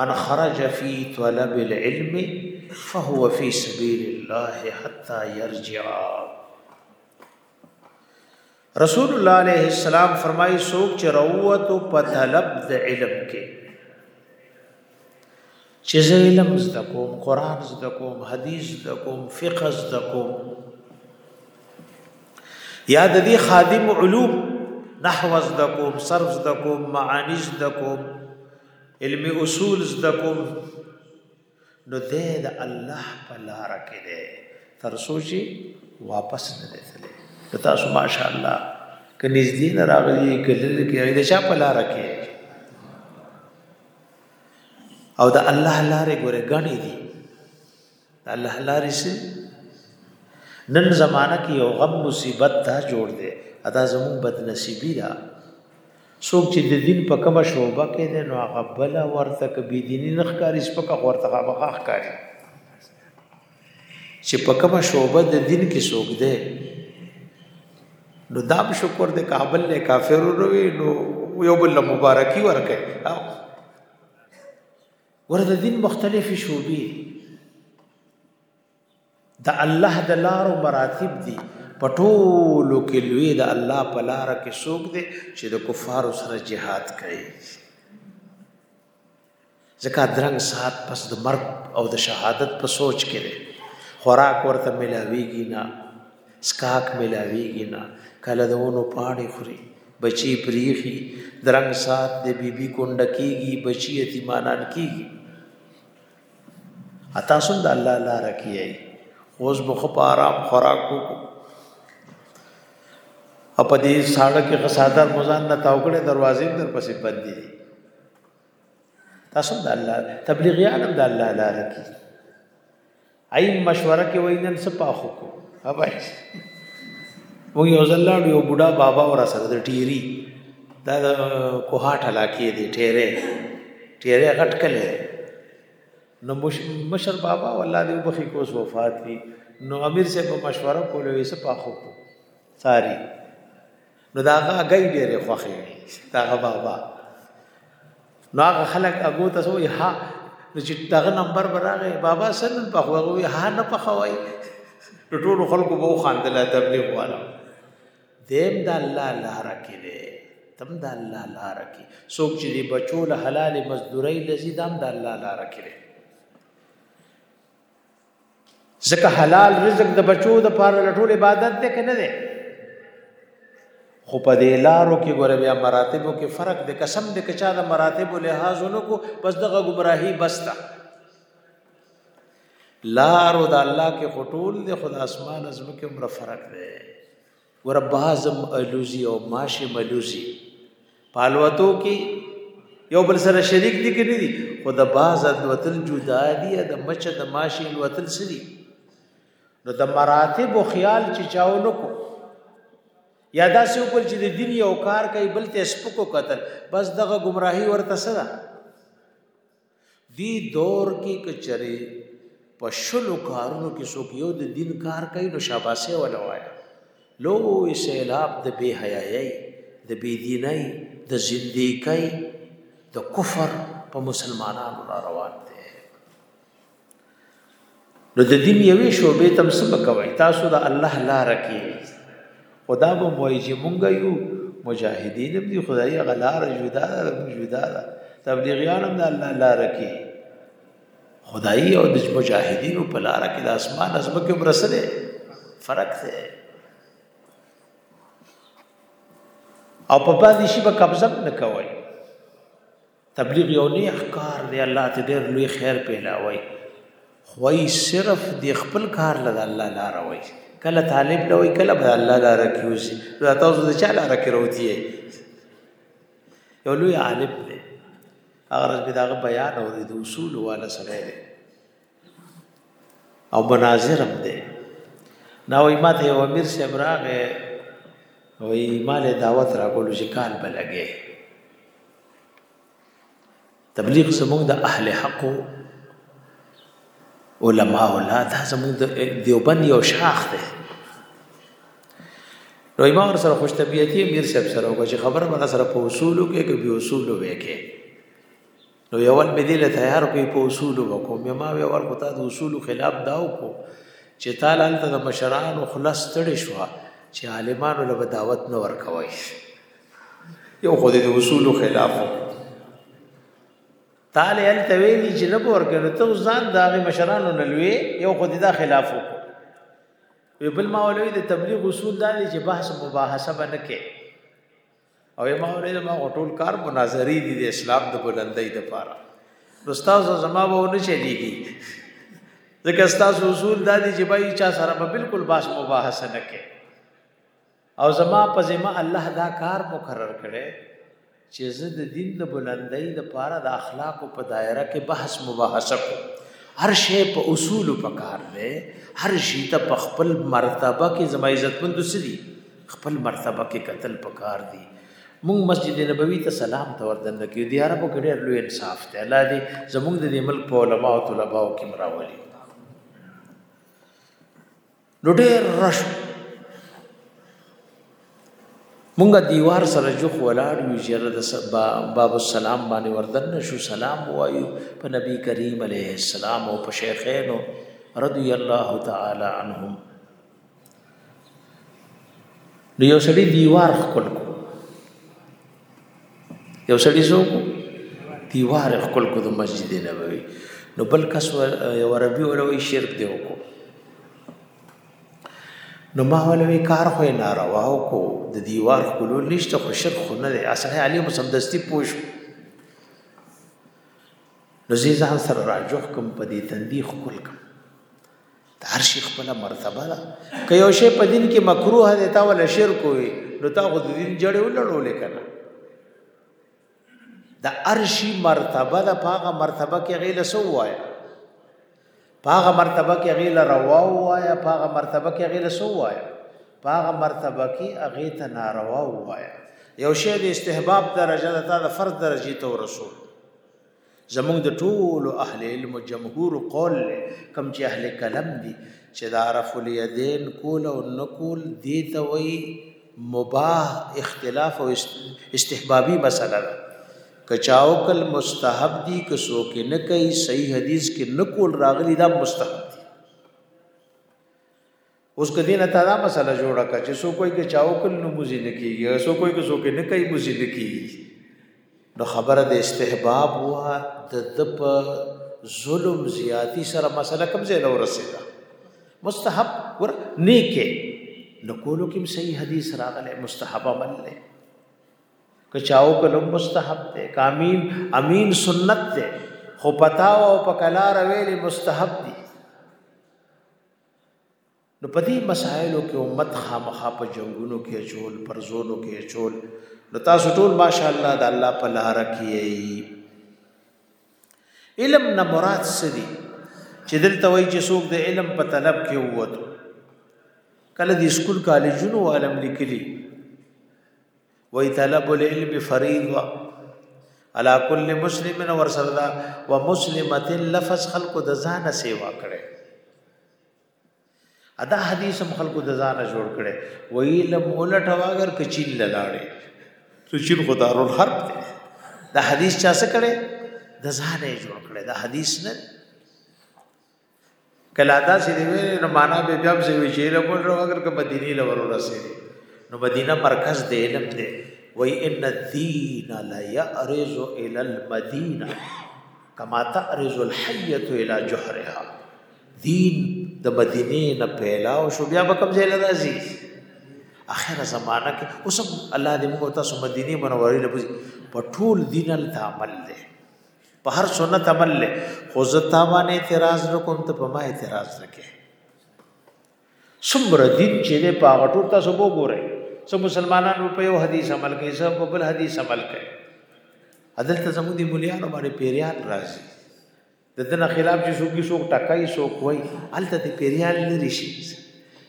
من خرج فی طلب العلم فهو فی سبیل الله حتى يرجع رسول الله علیه السلام فرمایي څوک چې روت په طلب د علم کې چې زه علم زده کوم قران زده کوم حدیث زده کوم فقه زده کوم یا د دې خادم علوم نحو زده کوم صرف زده کوم معانی زده کوم علم اصول زده کوم نو دی د الله په لار کې دی تر څو چې واپس نه دی تللی نو تاسو ماشاء الله که نږدې نه راغلي که لرې کې راغلي د چا په لار کې او د الله لارې ګورې ګڼې دي د الله لارې سي نن زمانہ کې یو غم مصیبت دا جوړ دی ادا زمون بد نصیبی ده څوک چې د دین په کومه شعبه کې دی نو هغه بله ورته که بېدیني نه ښکاري سپکه خو ورته خامخا ښکاري چې په کومه شعبه د دین کې څوک دی نو دام شکر د کابل له کافرونو وی نو یو بل مبارکي ورکه ورته دین مختلفې شوبې د الله د لارو مراتب دي په ټولو کې لوی د الله په لار کې څوک دی چې د کفارو سره جهاد کوي ځکه درنګ سات پس د مرګ او د شهادت په سوچ کې دی خوراک ورته ملاويږي نه سکاک ملاويږي نه کله د ونو پاڼې خوري بچي پریخي درنګ سات د بیبي کونډه کیږي بچي یتیمانان کیږي اتا سم د الله لار کیای اوس به خو آرام خوراک کو او په دې ساړه کې غسادر مزان نه تاوګړې دروازې در پسې بندې تاسو د الله تبلیغیان د الله لار کی ای مشوره کې وینن سپا خو کو هبای وګي اوزلاړ یو بوډا بابا ورا سره د ټیری دا د کوهاټ علاقې دی ټیرې ټیرې غټ کلی نو مشر بابا والله دې وبخي کوس وفات دي نو امیر سے په مشوره کولو یې سپا خو ساری نو دا هغه غي ډېرې خوخي دا هغه بابا نو هغه خلک هغه ته وایي ها نو چې دغه نمبر براغه بابا سن په خوغه وي ها نه په خوای ټول خلکو به خواندل تبلیغ والا دیم د الله لار کې دی تم د الله لار کې څوک چې دی بچو له حلال مزدوري لذي دام د الله لار کې دی ځکه حلال رزق د بچو د پاره لټول عبادت دی کنه دی خو په دې لارو کې ګوره بیا مراتبو کې فرق دی قسم دې کچا د مراتبو لحاظ ونکو بس دغه گمراهي بستا لارو د الله کې خټول د خدا اسمان از مکه عمر فرق دی ور بازم الوزی او ماشه ملوزی پالوتو کې یو بل سره شریک دي کې نه دي خو د باز الوتل جدا دي د مچ د ماشه الوتل سری نو د مراتب او خیال چې چاو نکو یا دا سې وکړ چې د دین یو کار کوي بل ته سپکو قتل بس دغه گمراهي ورته سره دی دور کې کچري په شلو کارونو کې څوک یو د دین کار کوي نو شاباسه ولا وایا لوی سیلاب د بی حیاي د بی دیني د زندګۍ د کفر په مسلمانانو را روان دي نو د دین یوې شوبې تم څه کوي تاسو د الله لار کې خدا به وایي چې مونږ یو مجاهدین هم دي خدای غلار جدا ده جدا ده تبلیغیان هم د الله لار کې خدای او د مجاهدین په لار کې د اسمان از بکه برسله فرق دی او په باندې شي به قبضه نه کوي تبلیغ یو نیک کار دی الله ته ډېر لوی خیر پیلاوي خو صرف د خپل کار له الله لار وای کله طالب له وای کله به الله لار کیوسی دا تاسو د چا لار کې روتی یو لوی عالم دی هغه رس به داغه بیان او د اصول والا سره دی او مناظر هم دی دا وای ما ته یو امیر صاحب راغی وای ما له دعوت راکولو چې کال به لګې تبلیغ زموږ د اهل حق علماء ولا دا زموږ د دیوبند یو شاخ دی نو امام سره خوش طبيعتي امیر صاحب سره وکړي خبره به سره په اصولو کې کې به اصولو وکړي نو یول به دې له تیار کوي په اصول وکوم بیا ما وی ورکو تا د اصول خلاف دا وکړو چې تعالی ته د مشرانو خلاص تړې شو چې عالمانو له دعوت نه ورکوي یو خو دې د اصول خلاف تعالی ال تویلی چې نه ورکړو ته ځان د هغه مشرانو نه لوي یو خو دې دا خلاف وکړو وی بل ما ولوي د تبلیغ اصول دا چې بحث مباحثه باندې کې او ما ورې ما ټول کار مناظری دي د اسلام د بلندۍ لپاره نو تاسو زما به ونه چلیږي ځکه تاسو اصول دا دي چې بای چا سره به بالکل باس مباحثه نه کې او زما په ذمہ الله دا کار مقرر کړي چې زه د دین د بلندۍ لپاره د اخلاق په دایره کې بحث مباحثه کوم هر شی په اصول په کار دی هر شی ته په خپل مرتبه کې زما عزتمند سړي خپل مرتبه کې قتل پکار دی مونږ مسجد نبوي ته سلام ته وردن کیو دی عربو کې ډېر لوی انصاف دی الله دې زمونږ د دې ملک په علما او طلباو کې مراولي نو ډېر رش مونږ دیوار سره جو ولاړ یو چې د سبا باب السلام باندې وردن شو سلام وایو په نبی کریم علیه السلام او په شیخینو رضی الله تعالی عنهم نو یو سړی دیوار خپل کو یو سړی سو دیوار خپل کو د مسجد نبوي نو بل کس یو عربي ولوي شرک دی وکړو نو ما ولوي کار خو نه روا کو د دیوار خپلول نشته خو شرک خو نه دی اصله علي مسدستی پوش نو زه ځان سره راجوخ کوم په دې تندې خپل کوم هر شي خپل مرتبه ده که یو شی په دین کې مکروه دی تا ول شرک وي نو تا خو د دین جړې ولړولې کنه د ارشي مرتبه ده پاغه مرتبه کې غیله سو وایا پاغه مرتبه کې غیله روا وایا پاغه مرتبه کې غیله سو وایا پاغه مرتبه کې اغه ته ناروا وایا یو شی د استحباب درجه ده تا د فرض درجه ته ورسول زمونږ د ټولو اهل علم جمهور قول له کم چې اهل کلم دي چې دا عرف الیدین کول او نکول دی ته وی مباح اختلاف او استحبابي مسله ده کچاو کل مستحب دي که څوک نه کوي صحیح حدیث کې نکول راغلی دا مستحب اوس کدی نه تا دا مسله جوړه کړه چې سو کوئی کې چاو کل نو موزي نه کیږي سو کوئی کې سو کې نه کوي موزي نه کیږي نو خبره د استحباب وا د د په ظلم زیاتی سره مسله کوم ځای له ورسېده مستحب ور نیکه نو کولو کې صحیح حدیث راغله مستحب عمل له کچاو کلم مستحب ده کامین امین سنت ده خو پتاو او پکلار ویلې مستحب دي نو په دې مسایلو کې امت خامخا په جنگونو کې چول پر زونو کې چول نو تاسو ټول ماشاءالله د الله په لار کې علم نه مراد څه دی چې دلته وایي چې څوک د علم په طلب کې ووتو کله د سکول کالجونو عالم لیکلي وای طلب العلم فریضه علا کل مسلم ور سره دا و مسلمت لفظ خلق د ځان سیوا کړي ادا حدیث هم خلق د ځان جوړ کړي ویل مولټ واګر کچیل لاړې تو چین خدارون حرب دی دا حدیث چا څه کړي د ځان جوړ کړي دا حدیث نه کله دا چې دی ویل نو معنا به بیا څه وی چې له کول رو اگر که مدینه له ورو رسې نو مدینه مرکز دی علم دی وای ان الدین لا یعرض الى المدینه کما تعرض الحیه الى جحرها دین د مدینه نه پیلا او شو بیا به کوم ځای راځي اخر زمانہ کې اوس الله دې موږ ته سو مدینه منورې لپاره په ټول دین ال تعامل دی په هر سنت عمل له خو زه تا باندې اعتراض نکوم ته په ما اعتراض نکې څومره دین چې نه پاغټو تاسو وګورئ څو مسلمانان په یو حدیث عمل کوي څو په بل حدیث عمل کوي عدل ته زموږ دی مليانو باندې پیریان راځي د دنه خلاف چې څوک څوک ټکای څوک وای الته دی پیریان لري شي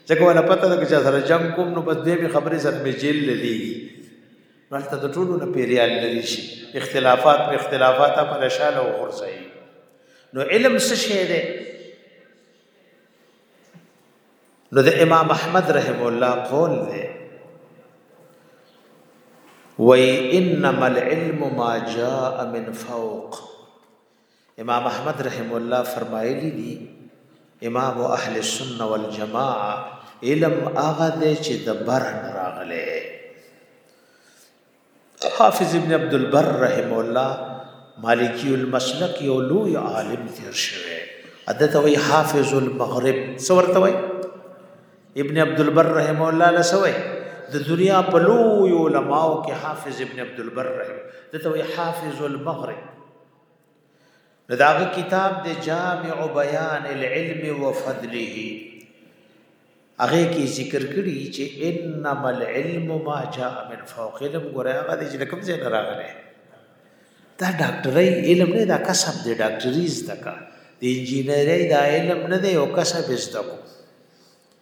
ځکه ولا پته ده چې سره جنگ کوم نو بس دې خبرې سره مې جیل للی مخته د ټولو نه پیریان لري شي اختلافات په اختلافات په نشاله او خرسي نو علم څه شی دی نو د امام احمد رحم الله قول دی وای انما العلم ما جاء من فوق امام احمد رحم الله فرمایلی دی امام اهل السنه والجماعه علم هغه دی چې د برن راغله حافظ ابن عبد البر رحم الله مالکی المسلک یو لوی عالم تیر شوی عدته وی حافظ المغرب سورته وی ابن عبد البر رحم الله لسوی د دنیا په لوی علماو کې حافظ ابن عبد البر رحم دته وی حافظ المغرب داغه کتاب د جامع بیان العلم وفضله هغه کې ذکر کړی چې انما العلم ما جاء من فوق علم ګره هغه دې چې کوم ځای نه راغلی دا ډاکټرۍ علم نه دا کسب دی ډاکټري زده کا د انجینرۍ دا علم نه دی او کسب زده کو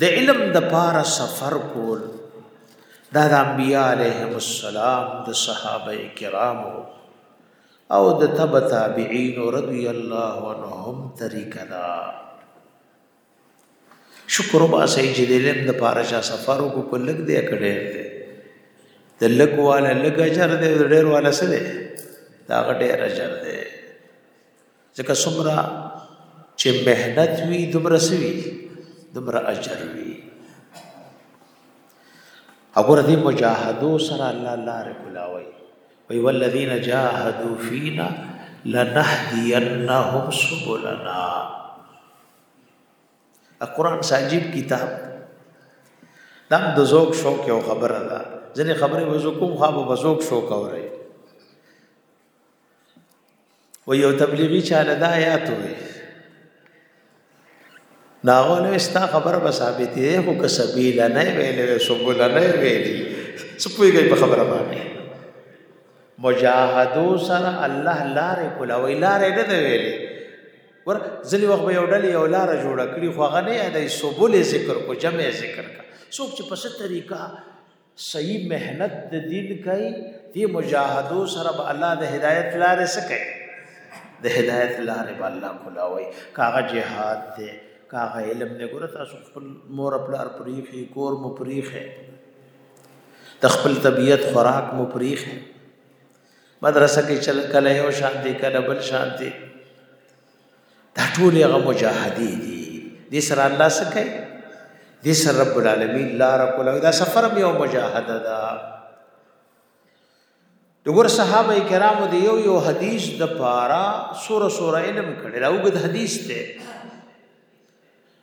د علم د پاره سفر کول دا د انبیاء علیهم السلام د صحابه کرامو او د تبع تابعین رضی الله عنهم طریقه دا شکر با سي چې د علم د پاره چا سفر وکړ په لګ دی کړي د لګ والا لګ اجر دی ډېر والا سره دا غټه اجر دی ځکه څومره چې مهنت وي دومره سوي دومره اجر وي وګوره دې مجاهدو سره الله لار کولاوي وي والذین جاهدوا فینا لنهدینهم سبلنا قرآن ساجیب کتاب دم د ذوق شوق یو خبره ده ځنې خبرې وځو کوم خو به ذوق شوق اوري و یو تبلیغی چاله دا آیات وي ناغونه ستا خبره به ثابتې ده خو که سبیل نه ویلې سبول نه ویلې سپوږی په خبره باندې مجاهدو سره الله لارې کولوي لارې نه دی ویلې ور ځلې وخت به یو ډلې یو لار جوړ کړي خو هغه نه یادې سبول ذکر کو جمع ذکر کا څوک چې په ست طریقه صحیح مهنت د دین کوي دی مجاهدو سره به الله د هدایت لارې سکه د هدایت لارې به الله کولاوي کاغه جهاد دی کاغه علم نه ګره تاسو خپل مور خپل ار پریخي کور مو پریخه د خپل طبیعت خوراک مو پریخه مدرسه کې چل کله یو شانتي کله بل شانتي دا ټول هغه مجاهدې دي دې سره الله څه کوي دې سره رب العالمین لاره کوله دا سفر هم یو مجاهده ده دغور صحابه کرامو دی یو یو حدیث د پارا سوره سوره علم کړي راوګد حدیث ته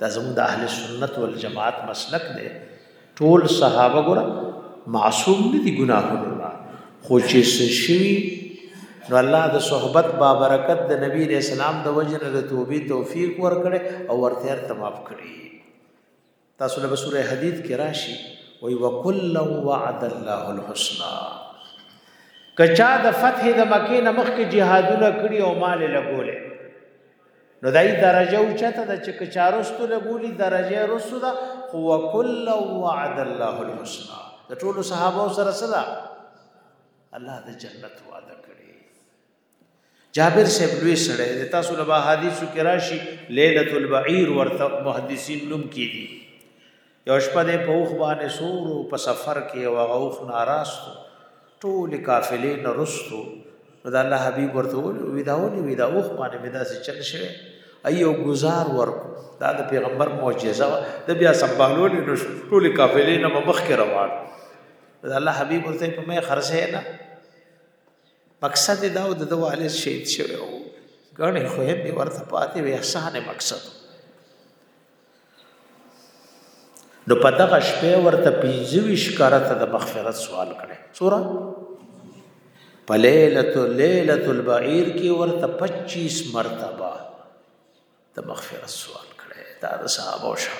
دا زموږ د اهل سنت والجماعت مسلک دی ټول صحابه ګره معصوم نه دي ګناهونه نه خو چې شوي نو الله د صحبت با برکت د نبی رسول الله د وجه نه د توبې توفیق ورکړي او ورته ارته معاف کړي تاسو له سوره حدید کې راشي وي وکل وعد الله الحسنا کچا د فتح د مکې نمخ کې جهادونه کړی او مال لګولې نو دای درجه او چته د چې کچارستو لګولي درجه رسو ده خو وکل وعد الله الحسنا د ټول صحابه سره سره الله د جنت وعده کړی جابر صاحب لوی سره د تاسو له حدیثو کې راشي ليله البعير ورته محدثین لوم کیږي یو شپه د پوخ باندې سورو په سفر کې او هغه اوخ ناراستو ټول قافلې نه رستو نو د الله حبیب ورته وی دا ولي وی دا اوخ باندې مې داسې چل شوی ایو گزار ورکو دا د پیغمبر معجزه د بیا سمبالول نو ټول قافلې نه مخ کې روان د الله حبیب ورته په مې خرڅه نه مقصد دا و د والد شهید شوی او غني خو دې ورته پاتې وي احسان مقصد نو په دغه شپه ورته 25 کرته د مغفرت سوال کړي سوره په ليله ليله البعير کې ورته 25 مرتبه د مغفرت سوال کړي دا د صحابه شو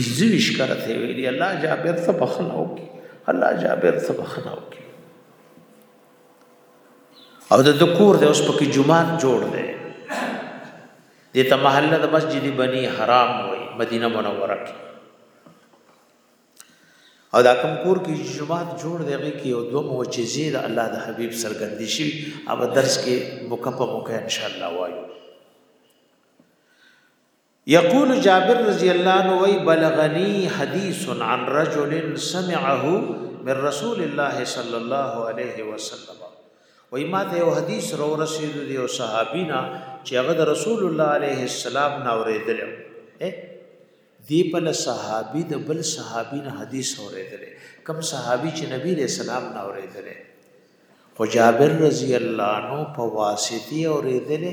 25 کرته ویلي الله جابر ته بخنه وکي الله جابر ته بخنه وکي او د دکور د اوس پکې جمعات جوړ دی دې ته محله د مسجد بني حرام وای مدینه منوره کې او دا کوم کور کې چې جماعت جوړ دی هغه کې یو دوه معجزې د الله د حبیب سرګندې شي او درس کې مکپه مکه ان شاء الله وایو یقول جابر رضی الله عنه وی بلغنی حدیث عن رجل سمعه من رسول الله صلی الله علیه وسلم وای ما ته یو حدیث را ورسېدو دی او صحابي نه چې هغه د رسول الله علیه السلام نه اورېدل دی په صحابي د بل صحابي نه حدیث اورېدل کم صحابي چې نبی له سلام نه اورېدل خو جابر رضی الله نو په واسطه اورېدل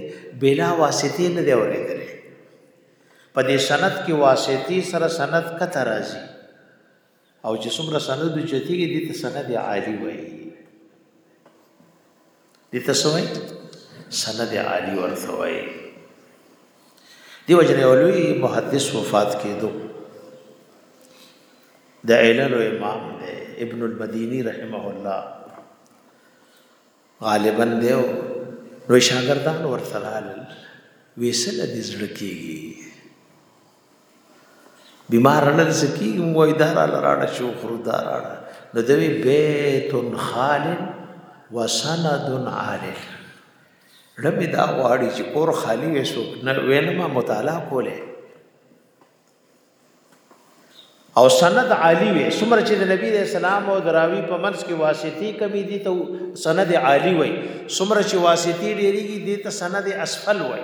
بلا واسطه نه دی اورېدل په دې سند کې واسطه سره سند کته راځي او چې څومره سند چتیږي دي ته سند عالی وایي دي ته سوې سند عالی ورته وایي دی وجنه ولوی محدث وفات کېدو د علل امام دی ابن المديني رحمه الله غالبا دیو نو شاګردان ورته لال ویسل دي زړه کېږي بیمار نه لسه کېږي موږ وایو دا راله راړه چې وخورو دا راړه نو دی وایي بیت خال و سند عال زړه مې دا غواړي چې کور خالي وي څوک نه وی نه ما مطالعه کولی او سند عالی وي څومره چې د نبی د اسلام او دراوی په منځ کې واسطي کمی دي ته سند عالی وي څومره چې واسطي ډېریږي دي ته سند اسفل وي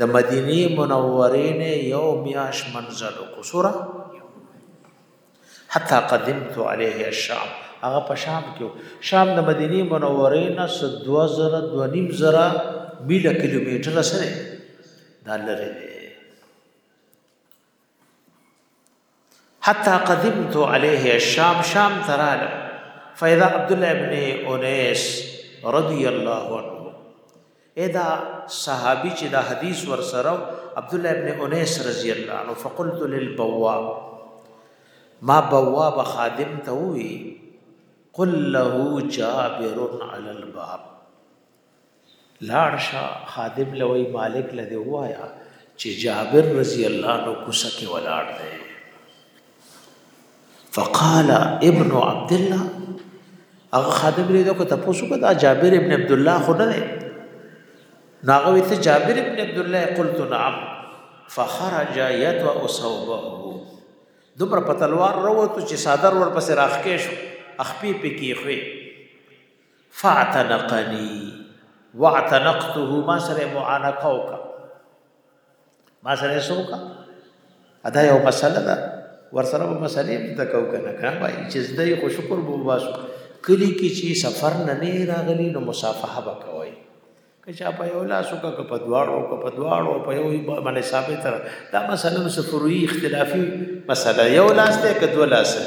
د مدینه منورې نه یو میاش منزل کو سره حتا قدمت علیه الشام هغه په شام کې شام د مدینه منورې نه 2000 دونیم زره میله کیلومتر سره دا لري حتى قدمت عليه الشام شام ترال فإذا عبد الله بن أنيس رضي الله عنه ادا صحابي چې دا حدیث ور سره عبد الله بن أنيس رضي الله عنه فقلت للبواب ما بواب خادم ته وی قل له جابر على الباب لاړ شه خادم له وای مالک له دی وایا چې جابر رضی الله عنه کوسه کې ولاړ دی فقال ابن عبد الله هغه خادم لري دا کو تاسو کو دا جابر ابن عبد الله خو نه دی ناغه ویته جابر ابن عبد الله قلت نعم فخرج يتوا صوبه دومره په تلوار وروته چې صادر ور پسې راخکې شو اخپی پکې خوې فاعتنقني واعتنقته ما سره معانقه وکا ما سره سوکا ادا یو مسله ده ورسره په مسلې تکاو کنه کړه وای چې زده خو شکر بو باسو کلی کې چې سفر نه نه راغلی نو مصافحه وکوي که چا په یو لاس وکړه که په دواړو که په دواړو په یو باندې ثابت را دا مسله نو سفروي اختلافي مسله یو لاس ته که دوه لاس ته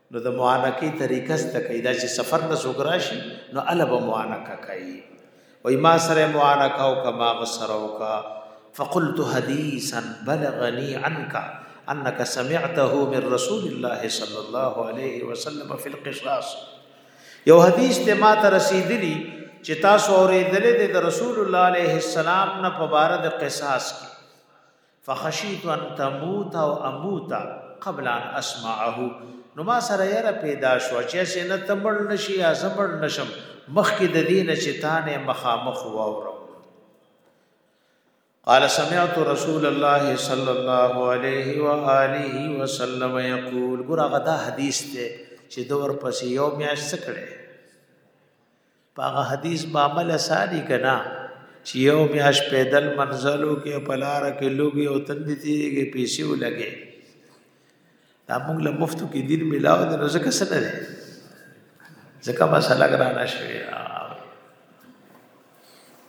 نو د معانکه طریقه ست کوي دا چې سفر نه څوک راشي نو اله به معانکه کوي وای ما سره معانکه او کما غسر او کا فقلت حدیثا بلغني عنك انك سمعته من رسول الله صلى الله عليه وسلم في القصاص یو حدیث ته ما ته رسیدلی چې تاسو اورېدلې د رسول الله عليه السلام نه په بار د قصاص کې فخشیت ان تموت او اموت قبل ان اسمعه نو ما سره یې پیدا شو چې سې نه تمړ نشي یا زمړ نشم مخکې د دین چې تانه مخامخ واورم قال سمعت رسول الله صلى الله عليه واله وسلم يقول ګره غدا حدیث ته چې دور پسې یو میاش څکړي پاغه حدیث معامل سالی کنا چې یو میاش پیدل منزلو کې پلار کې لوګي او تندې تیږي پیسې ولګي دا موږ له مفتو کې دین ملاو د رزق سره ده ځکه مسله ګرانه شوی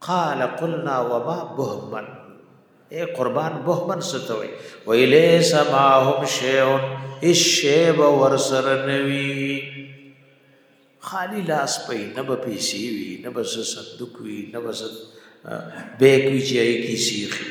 قال قلنا وما بهمن اے قربان بهمن ستوي ویلې سماهم شیون الشیب ورسر نوی خالی لاس پې نه به پیسې وي نه به صندوق وي نه به بیک وی چې کی سیخي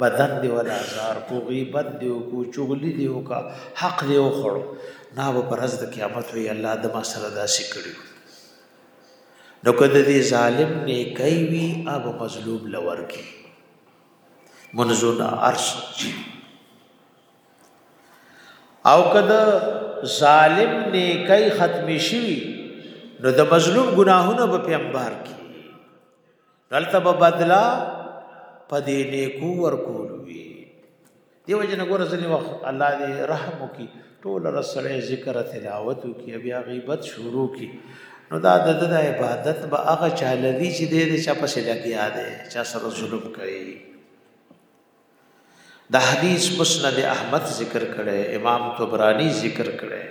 بدن دی ولا زار کو غیبت دی کو چغلی دی کا حق دی وخړو نا به پرز د قیامت وی الله د ما سره داسې کړی نو کده دی ظالم نه کوي وی اب مظلوم لور کی منزونا عرش جی او کده ظالم نه کوي ختم شي نو د مظلوم ګناهونه به پیغمبر کی دلته به بدلا په دې نیکو ورکول وی دیو جن ګور ځنی وخت الله دې رحم وکي ټول رسړې ذکر تلاوت وکي بیا غیبت شروع کی نو دا د د عبادت به هغه چا لدی چې دې دې چا پسې لګیا دی چا سره ظلم کوي د حدیث مسند احمد ذکر کړي امام طبرانی ذکر کړي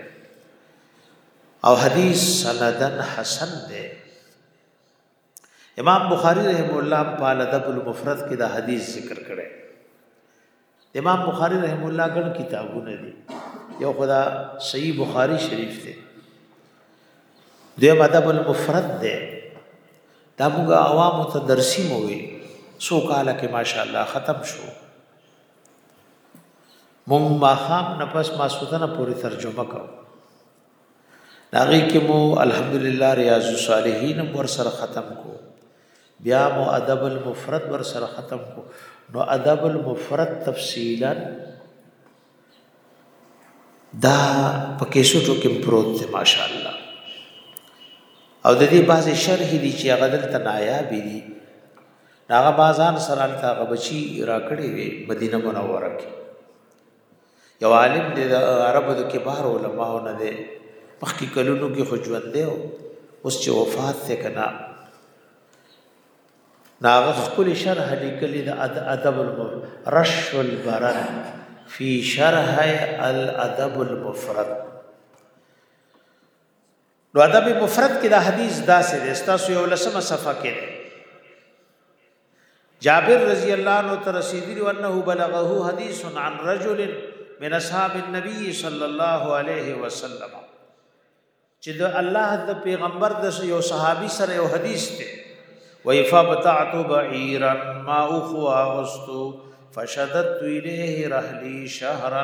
او حدیث سندن حسن دی امام بخاری رحم الله په الادب المفرد کې دا حدیث ذکر کړی امام بخاری رحم الله ګڼ کتابونه دي یو خدا صحیح بخاری شریف دی دیم ادب المفرد دی دا موږ عوامو ته درسي مو وي سو کال کې ماشاءالله ختم شو مونږ ماخام نفس ماسوتنه پوری ترجمه کوو هغه کې مو الحمدلله ریاض الصالحین ور سره ختم کو بیا مو ادب المفرد ور سره ختم کو نو ادب المفرد تفصیلا دا په کیسټو کې پروت دی ماشاءالله او د دې بعضې شرح دي چې هغه دلته نایاب دي هغه بازان سره هلته هغه بچي راکړي وي مدینه منوره کې یو عالم دی د عربو د کبار علماو نه دی مخکې کلونو کې خو ژوند دی اوس چې وفات دی که نه نو هغه ښکلې شرح لیکلې د ادب رش البرد فی شرح الادب المفرد نو ادب مفرد کې دا حدیث داسې دی ستاسو یو لسمه صفحه کې دی جابر رضی الله عنه تر رسیدلی انه بلغه حدیث عن رجل من اصحاب النبي صلی الله علیه وسلم چې د الله د پیغمبر د یو صحابي سره یو حدیث دی وای فبتعت بعیرا ما اخوا غستو فشدت الیه رحلی شهرا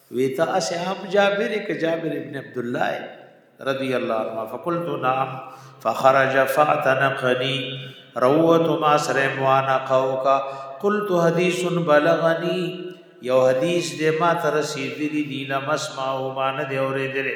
وی ته اسه هم جابر ک جابر ابن عبد الله رضی الله عنه فقلت نعم فخرج فاعتنقني روت ما سره وانا قوکا قلت حدیث بلغني یو حدیث دې ما تر رسیدلی دی لمسمع او مان دې اورې دې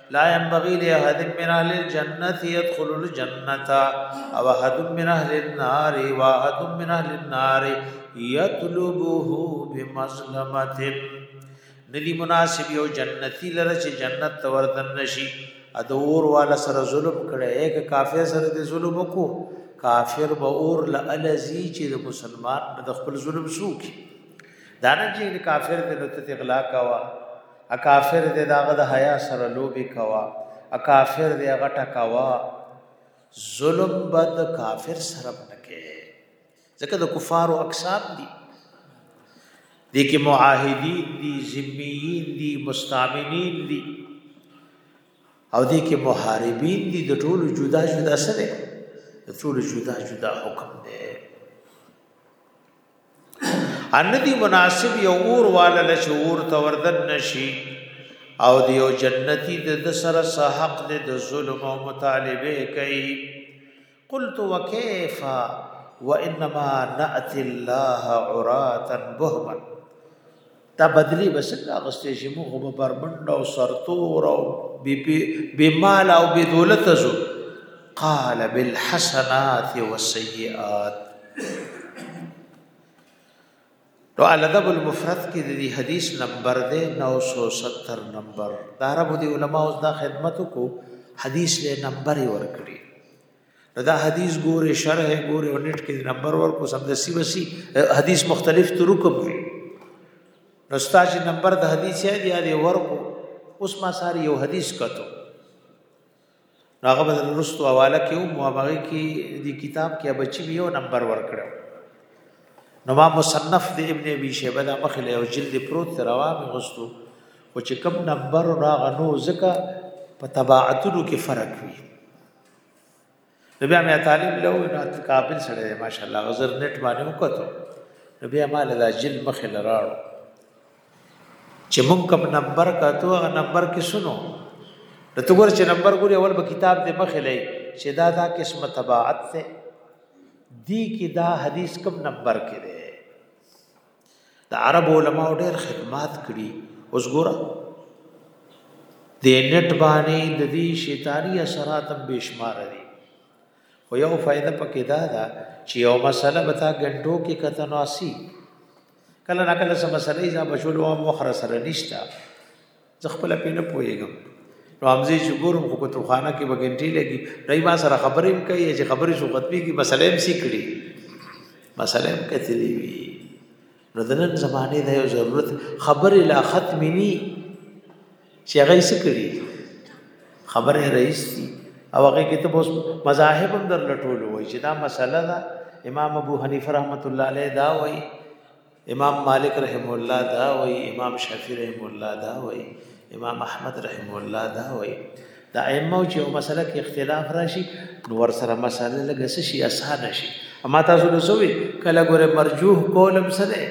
لا ينبغي لاحد من اهل الجنه يدخل الجنه او احد من اهل النار واحد من اهل النار يطلبه بمظلمه ندی مناسب یو جنتی لره چې جنت ته وردن نشي ادور والا سره ظلم کړي یک کافر سره دې ظلم وکړو کافر به اور لالزی چې د مسلمان د خپل ظلم سوکي دانه چې کافر دې نو ته اغلا کاوه اکافر دې داغه د حیا سره لوبي کوا اکافر دې هغه ټکوا ظلم بد کافر سره پکې ځکه د کفارو اکساب دي دي کې معاهدین دي ذمیین دي مستامنین دي او دي کې محاربین دي د ټولو جدا جدا سره د ټولو جدا جدا حکم دی ان دی مناسب یو اور والا لچ اور ته وردن نشي او دی یو جنتی د سره سه حق د ظلم او مطالبه کوي قلت وكيف وانما ناتي الله عراتا بهما دا بدلی به څنګه اغستې شي موږ به بربنډ او سرتور او بې مال او بې دولت زو قال بالحسنات والسيئات نو الادب المفرد کې د دې حدیث نمبر دی 970 نمبر دا عربو دی علما اوس دا خدمت کو حدیث له نمبر ورکړي دا حدیث ګوره شرح ګوره او نت کې نمبر ورکو سم د سی وسی حدیث مختلف طرقم وي نو ستاج نمبر د حدیث یې دی یاد ورکو اوس ما ساری یو حدیث کتو هغه به نرستو حواله کې او موابغه کې دی کتاب کې بچی یو نمبر ورکړو نو ما مصنف د ابن ابي شيبه د مخله او جلد پروت روا غستو او چې کم نمبر راغنو زکه په تباعتونو کې فرق وي نو بیا مې طالب له وې نو قابل سره دی ماشاءالله غزر نت باندې وکړو نو بیا مال دا جل مخ لراړو چې مونږ کوم نمبر کاتو هغه نمبر کې سنو د تو ګور چې نمبر ګوري اول به کتاب دې مخ لې چې دا دا قسمه تبعات ته دی کې دا حدیث کوم نمبر کې دی د عرب علماء ډېر خدمات کړي اوس ګوره د نت باندې د دې شیطانی اثرات هم بشمار دي خو یو فائدہ پکې دا ده چې یو مسله به تا ګنټو کې کتناسي کله نه کله سم مسلې ځا بشول او مخره سره نشتا زه خپل په نه پوهیږم نو امزه چې ګورم خو کتو خانه کې وګنټي لګي دای ما سره خبرې کوي چې خبرې شو ختمي کې مسله هم سیکړي مسله هم کتلې وي نو د نن زمانه د یو ضرورت خبرې لا ختمې ني چې هغه یې سکړي خبرې رئیس دي او هغه کې ته بوس مذاهب هم در لټول وای چې دا مسله ده امام ابو حنیفه رحمت الله علیه دا وای امام مالک رحم الله دا وای امام شافعی رحم الله دا وای امام احمد رحم الله دا وای دا ائمه چې یو مسله کې اختلاف راشي نو ور سره مسله لګس شي اسان شي اما تاسو نو سوي کله ګوره مرجوح کولم سره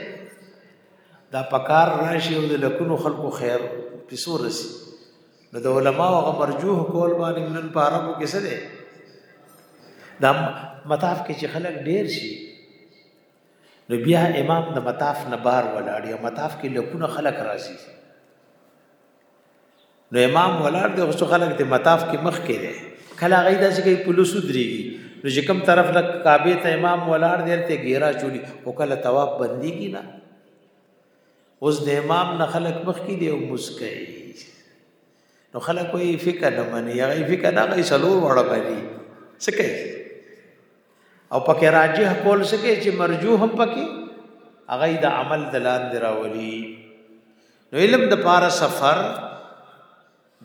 دا پکار راشي او د لکونو خلقو خیر پیسو رسی نو د علما او مرجوح کول باندې نن په عربو کې سره دا مطاف کې چې خلک ډیر شي نو بیا امام د مطاف نه بار ولاړ یا مطاف کې لکونه خلک راځي نو امام ولاړ دی اوس خلک د مطاف کې مخ کې دی کله غي د ځګي پولیسو درېږي نو چې کوم طرف لک کعبه ته امام ولاړ دی ته ګیرا چولی او کله طواف بنديږي نه اوس د امام نه خلک مخ کې دی او مسکه نو خلک وایي فکر نه مني هغه فکر نه کوي سلور وړه باندې څه کوي او پکې راجح کول سکه چې مرجوح هم پکې هغه د عمل دلان دراولي نو علم د پاره سفر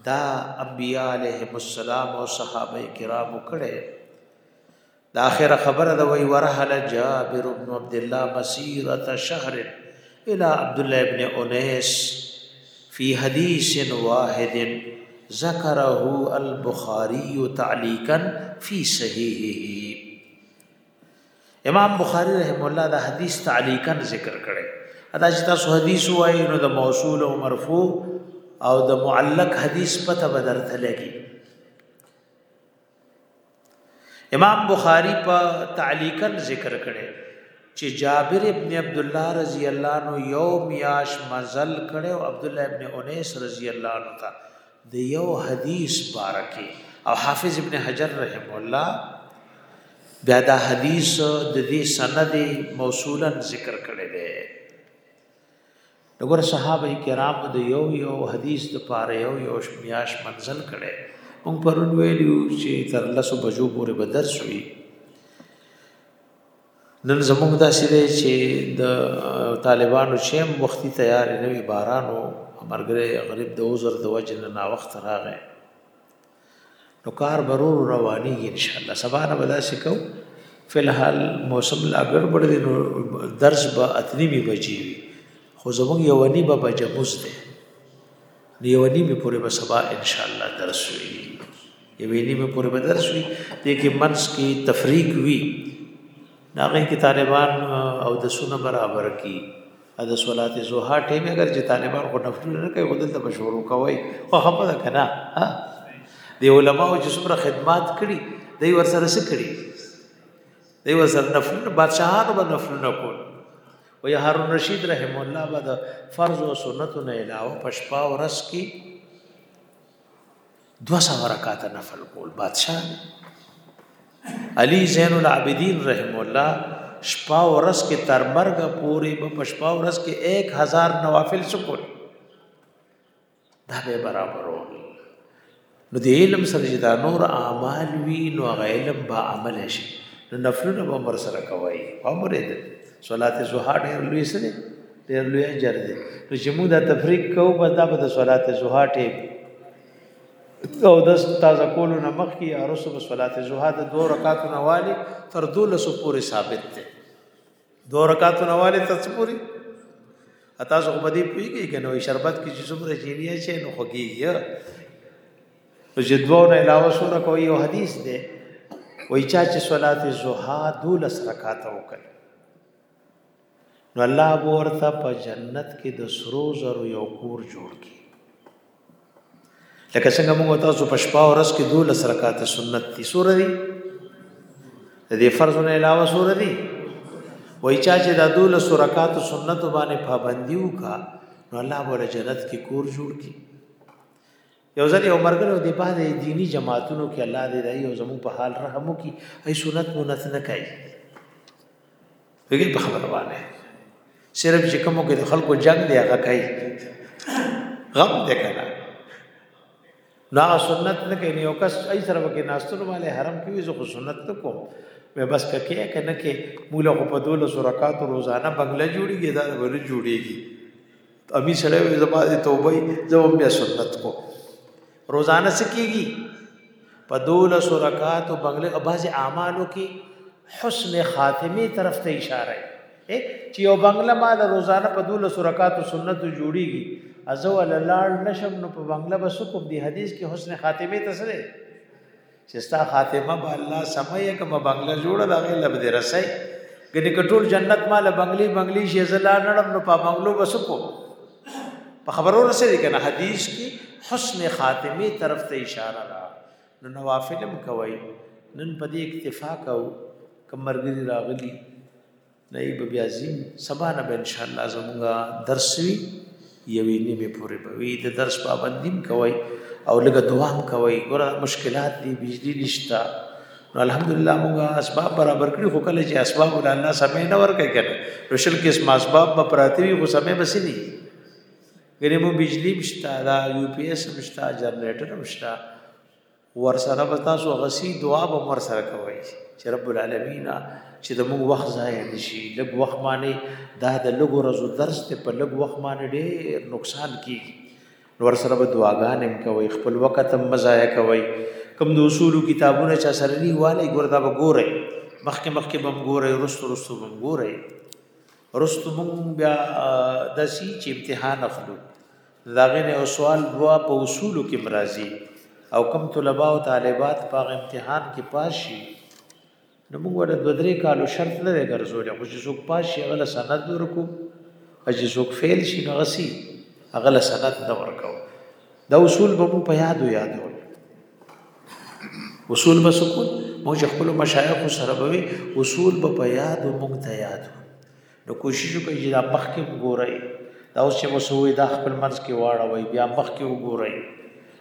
دا انبیاء علیهم السلام او صحابه کرام کړه دا اخر خبره دا وی ورحل جابر بن عبد الله مسیره شهر الى عبد الله ابن انیس فی حدیث واحد ذکره البخاری تعلیقا فی صحیحه امام بخاری رحم الله دا حدیث تعلیقا ذکر کړي ادا چې تاسو حدیث وایي نو د موصول او مرفوع او د معلق حدیث پته بدرته لګي امام بخاری په تعلیقا ذکر کړي چې جابر ابن عبد الله رضی الله عنه یو میاش مزل کړي او عبد الله ابن انیس رضی الله عنه تا د یو حدیث بارکه او حافظ ابن حجر رحم الله بیا دا حدیث د دې سند موصولا ذکر کړي دي دغور صحابه کرام د یو یو حدیث د پاره یو یو میاش منزل کړي مونږ پرون ویلو چې تر لسو بجو پورې به درس وي نن زموږ دا سره چې د طالبانو چې وختي تیار نه وي بارانو مرګره غریب د عذر د وجه نه وخت راغی نو کار برور روانيږي ان شاء الله سبا نه به داسې کوو فلحال موسم لا ګړبړ دی نو درس به اتنی به بجې وي خو زموږ یو نی به بجموز دی نو یو نی به پورې به سبا ان شاء الله درس وي یو نی به پورې به درس وي دې کې منس کې تفریق وي ناغې کې طالبان او د سونه برابر کی د صلات زوها ټیم اگر چې طالبان خو نفلونه نه کوي خود ته بشورو کوي خو خپه ده کنه ها دی علماء چې څومره خدمات کړي دی ور سره څه کړي دی ور سره نفلونه بادشاہانو به نفلونه کول وی هارون رشید رحم الله به د فرض او سنتو نه علاوه پښپا ورس کی دو سو رکعت نفل کول بادشاہ علی زین العابدین رحم الله شپا ورس کې تر مرګ پورې په شپا ورس کې 1000 نوافل سکول دا به برابرو نو د علم سره چې دا نور اعمال وی نو هغه علم با عمل شي نو نفلونه به عمر سره کوي عمر دې صلات زوحا ډېر لوی سره ډېر لوی اجر دی نو چې موږ دا تفریق کوو بس دا به د صلات زوها ټیم او د تازه کولو نه مخکې یا رسو به صلات زوها د دوه رکعاتو نه والي تر دولسو پورې ثابت دی دوه رکعاتو نه والي تر څو پورې اته زه په دې پوېږي کنه وي شربت کې چې څومره چینی شي نو خوږیږي نو چې دوه نه علاوه سره کوي یو حدیث دی وای چا چې صلات زوها دولس رکعات وکړي نو الله ورته په جنت کې د سرو زرو یو کور جوړ کړي لکه څنګه موږ تاسو په شپه ورځ کې دولس رکعات سنت دي سورې دي د دې فرضونو علاوه سورې دي وای چا چې د دولس رکعات سنت باندې پابندي وکا نو الله بوله جنت کې کور جوړ کړي یو ځل یو مرګلو دی په دې دینی جماعتونو کې الله دې دی او زمو په حال رحم وکي ای سنت مو نس نه کوي وګل په خبره وانه صرف چې کومو کې د خلکو جنگ دی هغه کوي غم دې کنه نا سنت نه کوي یو کس ای سره وکي ناستلو والے حرم کې زه خو سنت ته کوم مې بس ککې کنه کې مولا په دولس رکعات روزانه بنگله جوړیږي دا ور جوړیږي امیر سره وي زما دې توبه زه هم بیا سنت کو روزانه سکیږي په دولس رکعات او بنگله بعض اعمالو کې حسن خاتمه طرف ته اشاره ہے چې یو بنگله ما د روزانه په دولس رکعات او سنت جوړیږي ازو لاړ نشم نو په بنگله بس کوم دی حدیث کې حسن خاتمه ته سره چې ستا خاتمه به الله سمه یې کومه بنگله جوړه د هغې له به دې رسئ ګنې که ټول جنت ما له بنګلې بنګلې شي زه لار نه ړم نو په بنګلو به څه کوم په خبرو رسېږي که نه حدیث کې حسن خاتمه طرف ته اشاره ده نو نوافل هم کوي نن په دې اکتفا کوو که مرګري راغلي نه به بیا ځین سبا نه به ان شاء الله زموږه درس وی یوې نیمه پورې به وی د درس پابندیم کوي او لګه دعا هم کوي ګوره مشکلات دي بجلی نشتا نو الحمدلله موږ اسباب برابر کړی خو کله چې اسباب ول الله سمې نه ورکړي کنه نو شل کې اسم اسباب به پراتی وي خو سمې بس نه ګرې مو بجلی مشتا دا یو پی ایس مشتا جنریټر مشتا ور سره به تاسو غسی دعا به ور سره کوي چې رب العالمین چې د موږ وخت ضایع نشي لږ وخت باندې دا د لږ ورځو درس ته په لږ وخت باندې ډېر نقصان کیږي نور سره به دعاګانې کوي خپل وخت هم مزایا کوي کوم د اصول کتابونه چې سره دی والي ګوردا به ګوري مخکې مخکې بم ګوري رستو رستو بم ګوري رستو مونږ بیا د سی چې امتحان اخلو داغه نه سوال دوا په اصول کې مرضی او کم طلباء او طالبات په امتحان کې پاشي نو موږ ول د درې کالو شرط نه دی ګرځولې خو چې څوک پاشي غل سند ورکو چې څوک فیل شي نو غسی غل سند نه ورکو دا اصول به مو په یادو یادو اصول به سکو موږ خپل مشایخ سره به اصول به په یادو موږ ته یادو نو کوشش وکړئ چې دا مخ کې وګورئ دا اوس چې مسوي دا خپل منځ کې واړوي بیا مخ کې وګورئ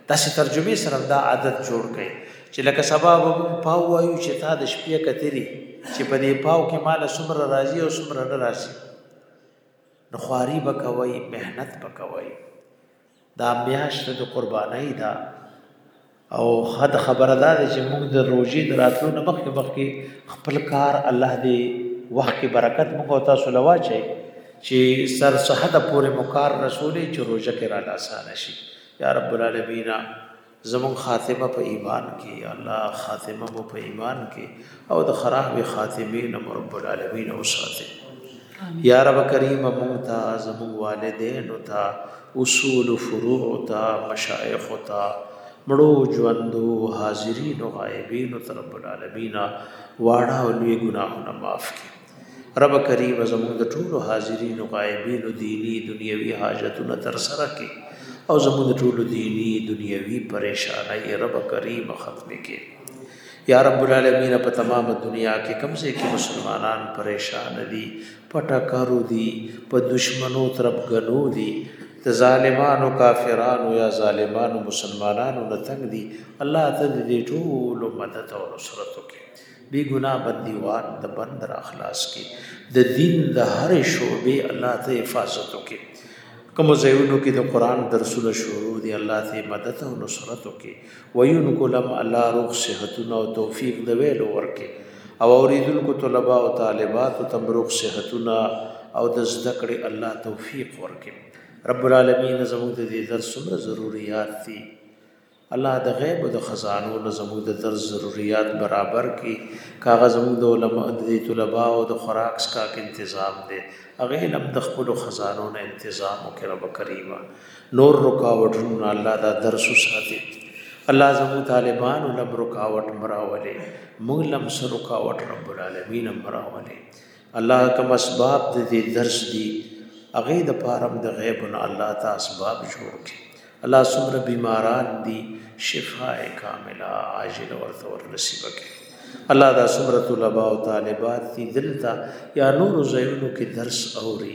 داسې ترجمه سره دا عادت جوړ کړئ چې لکه سبا به پاو وایو چې تا د شپې کتلی چې په دې پاو کې مال څومره راځي او څومره نه راځي نو خواري بکوي مهنت بکوي دا میاشت د قربانۍ ده او خد خبره ده چې موږ د روزي د راتلو نه مخکې مخکې خپل کار الله دې وخت کې برکت موږ او تاسو لواچي چې سر صحت پورې مکار رسولې چې روزه کې را لاسانه شي یا رب العالمین زموږ خاتمه په ایمان کې یا الله خاتمه مو په ایمان کې او د خراب خاتمې نه رب العالمین او ساتي یا رب کریم مونږ ته زموږ والدین او ته اصول فروع او ته مشایخ او ته مړو ژوندو حاضرین او غایبین او رب العالمین واړه او لوی ګناهونه معاف کړي رب کریم زموږ د ټولو حاضرینو غایبینو دینی دنیوي حاجتونه تر سره کړي او زموږ د ټولو دینی دنیوي پریشانای رب کریم ختم کړي یا رب العالمین په تمامه دنیا کې کم څه کې مسلمانان پریشان دي پټه کارو دي په دشمنو طرف غنو دي د ظالمانو کافرانو یا ظالمانو مسلمانانو نه تنگ دي الله ته دې ټول مدد او نصرت وکړي بی ګناه بندیوان د بند را خلاص کې د دین د هر شعبې الله ته حفاظت وکړي کوم ځایونو کې د قران درسونه شروع دي الله ته مدد او نصرت وکړي وینکو لم الله روغ صحتونه او توفیق د ویل ورکړي او اوریدونکو طلبه او طالبات ته روغ صحتونه او د زده کړې الله توفیق ورکړي رب العالمین زموږ د دې درس څومره ضرورت دي الله د غیب او د خزانو نه زموږ د تر ضروریات برابر کی کاغه زموږ د علماء د طلباء او د خوراک سکا کې تنظیم دی هغه علم د خپل خزانو نه تنظیم وکړي رب کریم نور رکاوټونه الله دا درس ساتي الله زموږ طالبان لم رکاوټ مراولې موږ لم سر رکاوټ رب العالمین مراولې الله کوم اسباب د دې درس دي هغه د پارم د غیب نه الله ته اسباب جوړ کړي الله سمره بیماران دي شفاء کامله عاجل ورته ور نصیب کړي الله دا سمره طلباء او طالبات دي دلته یا نور زینو کې درس اوري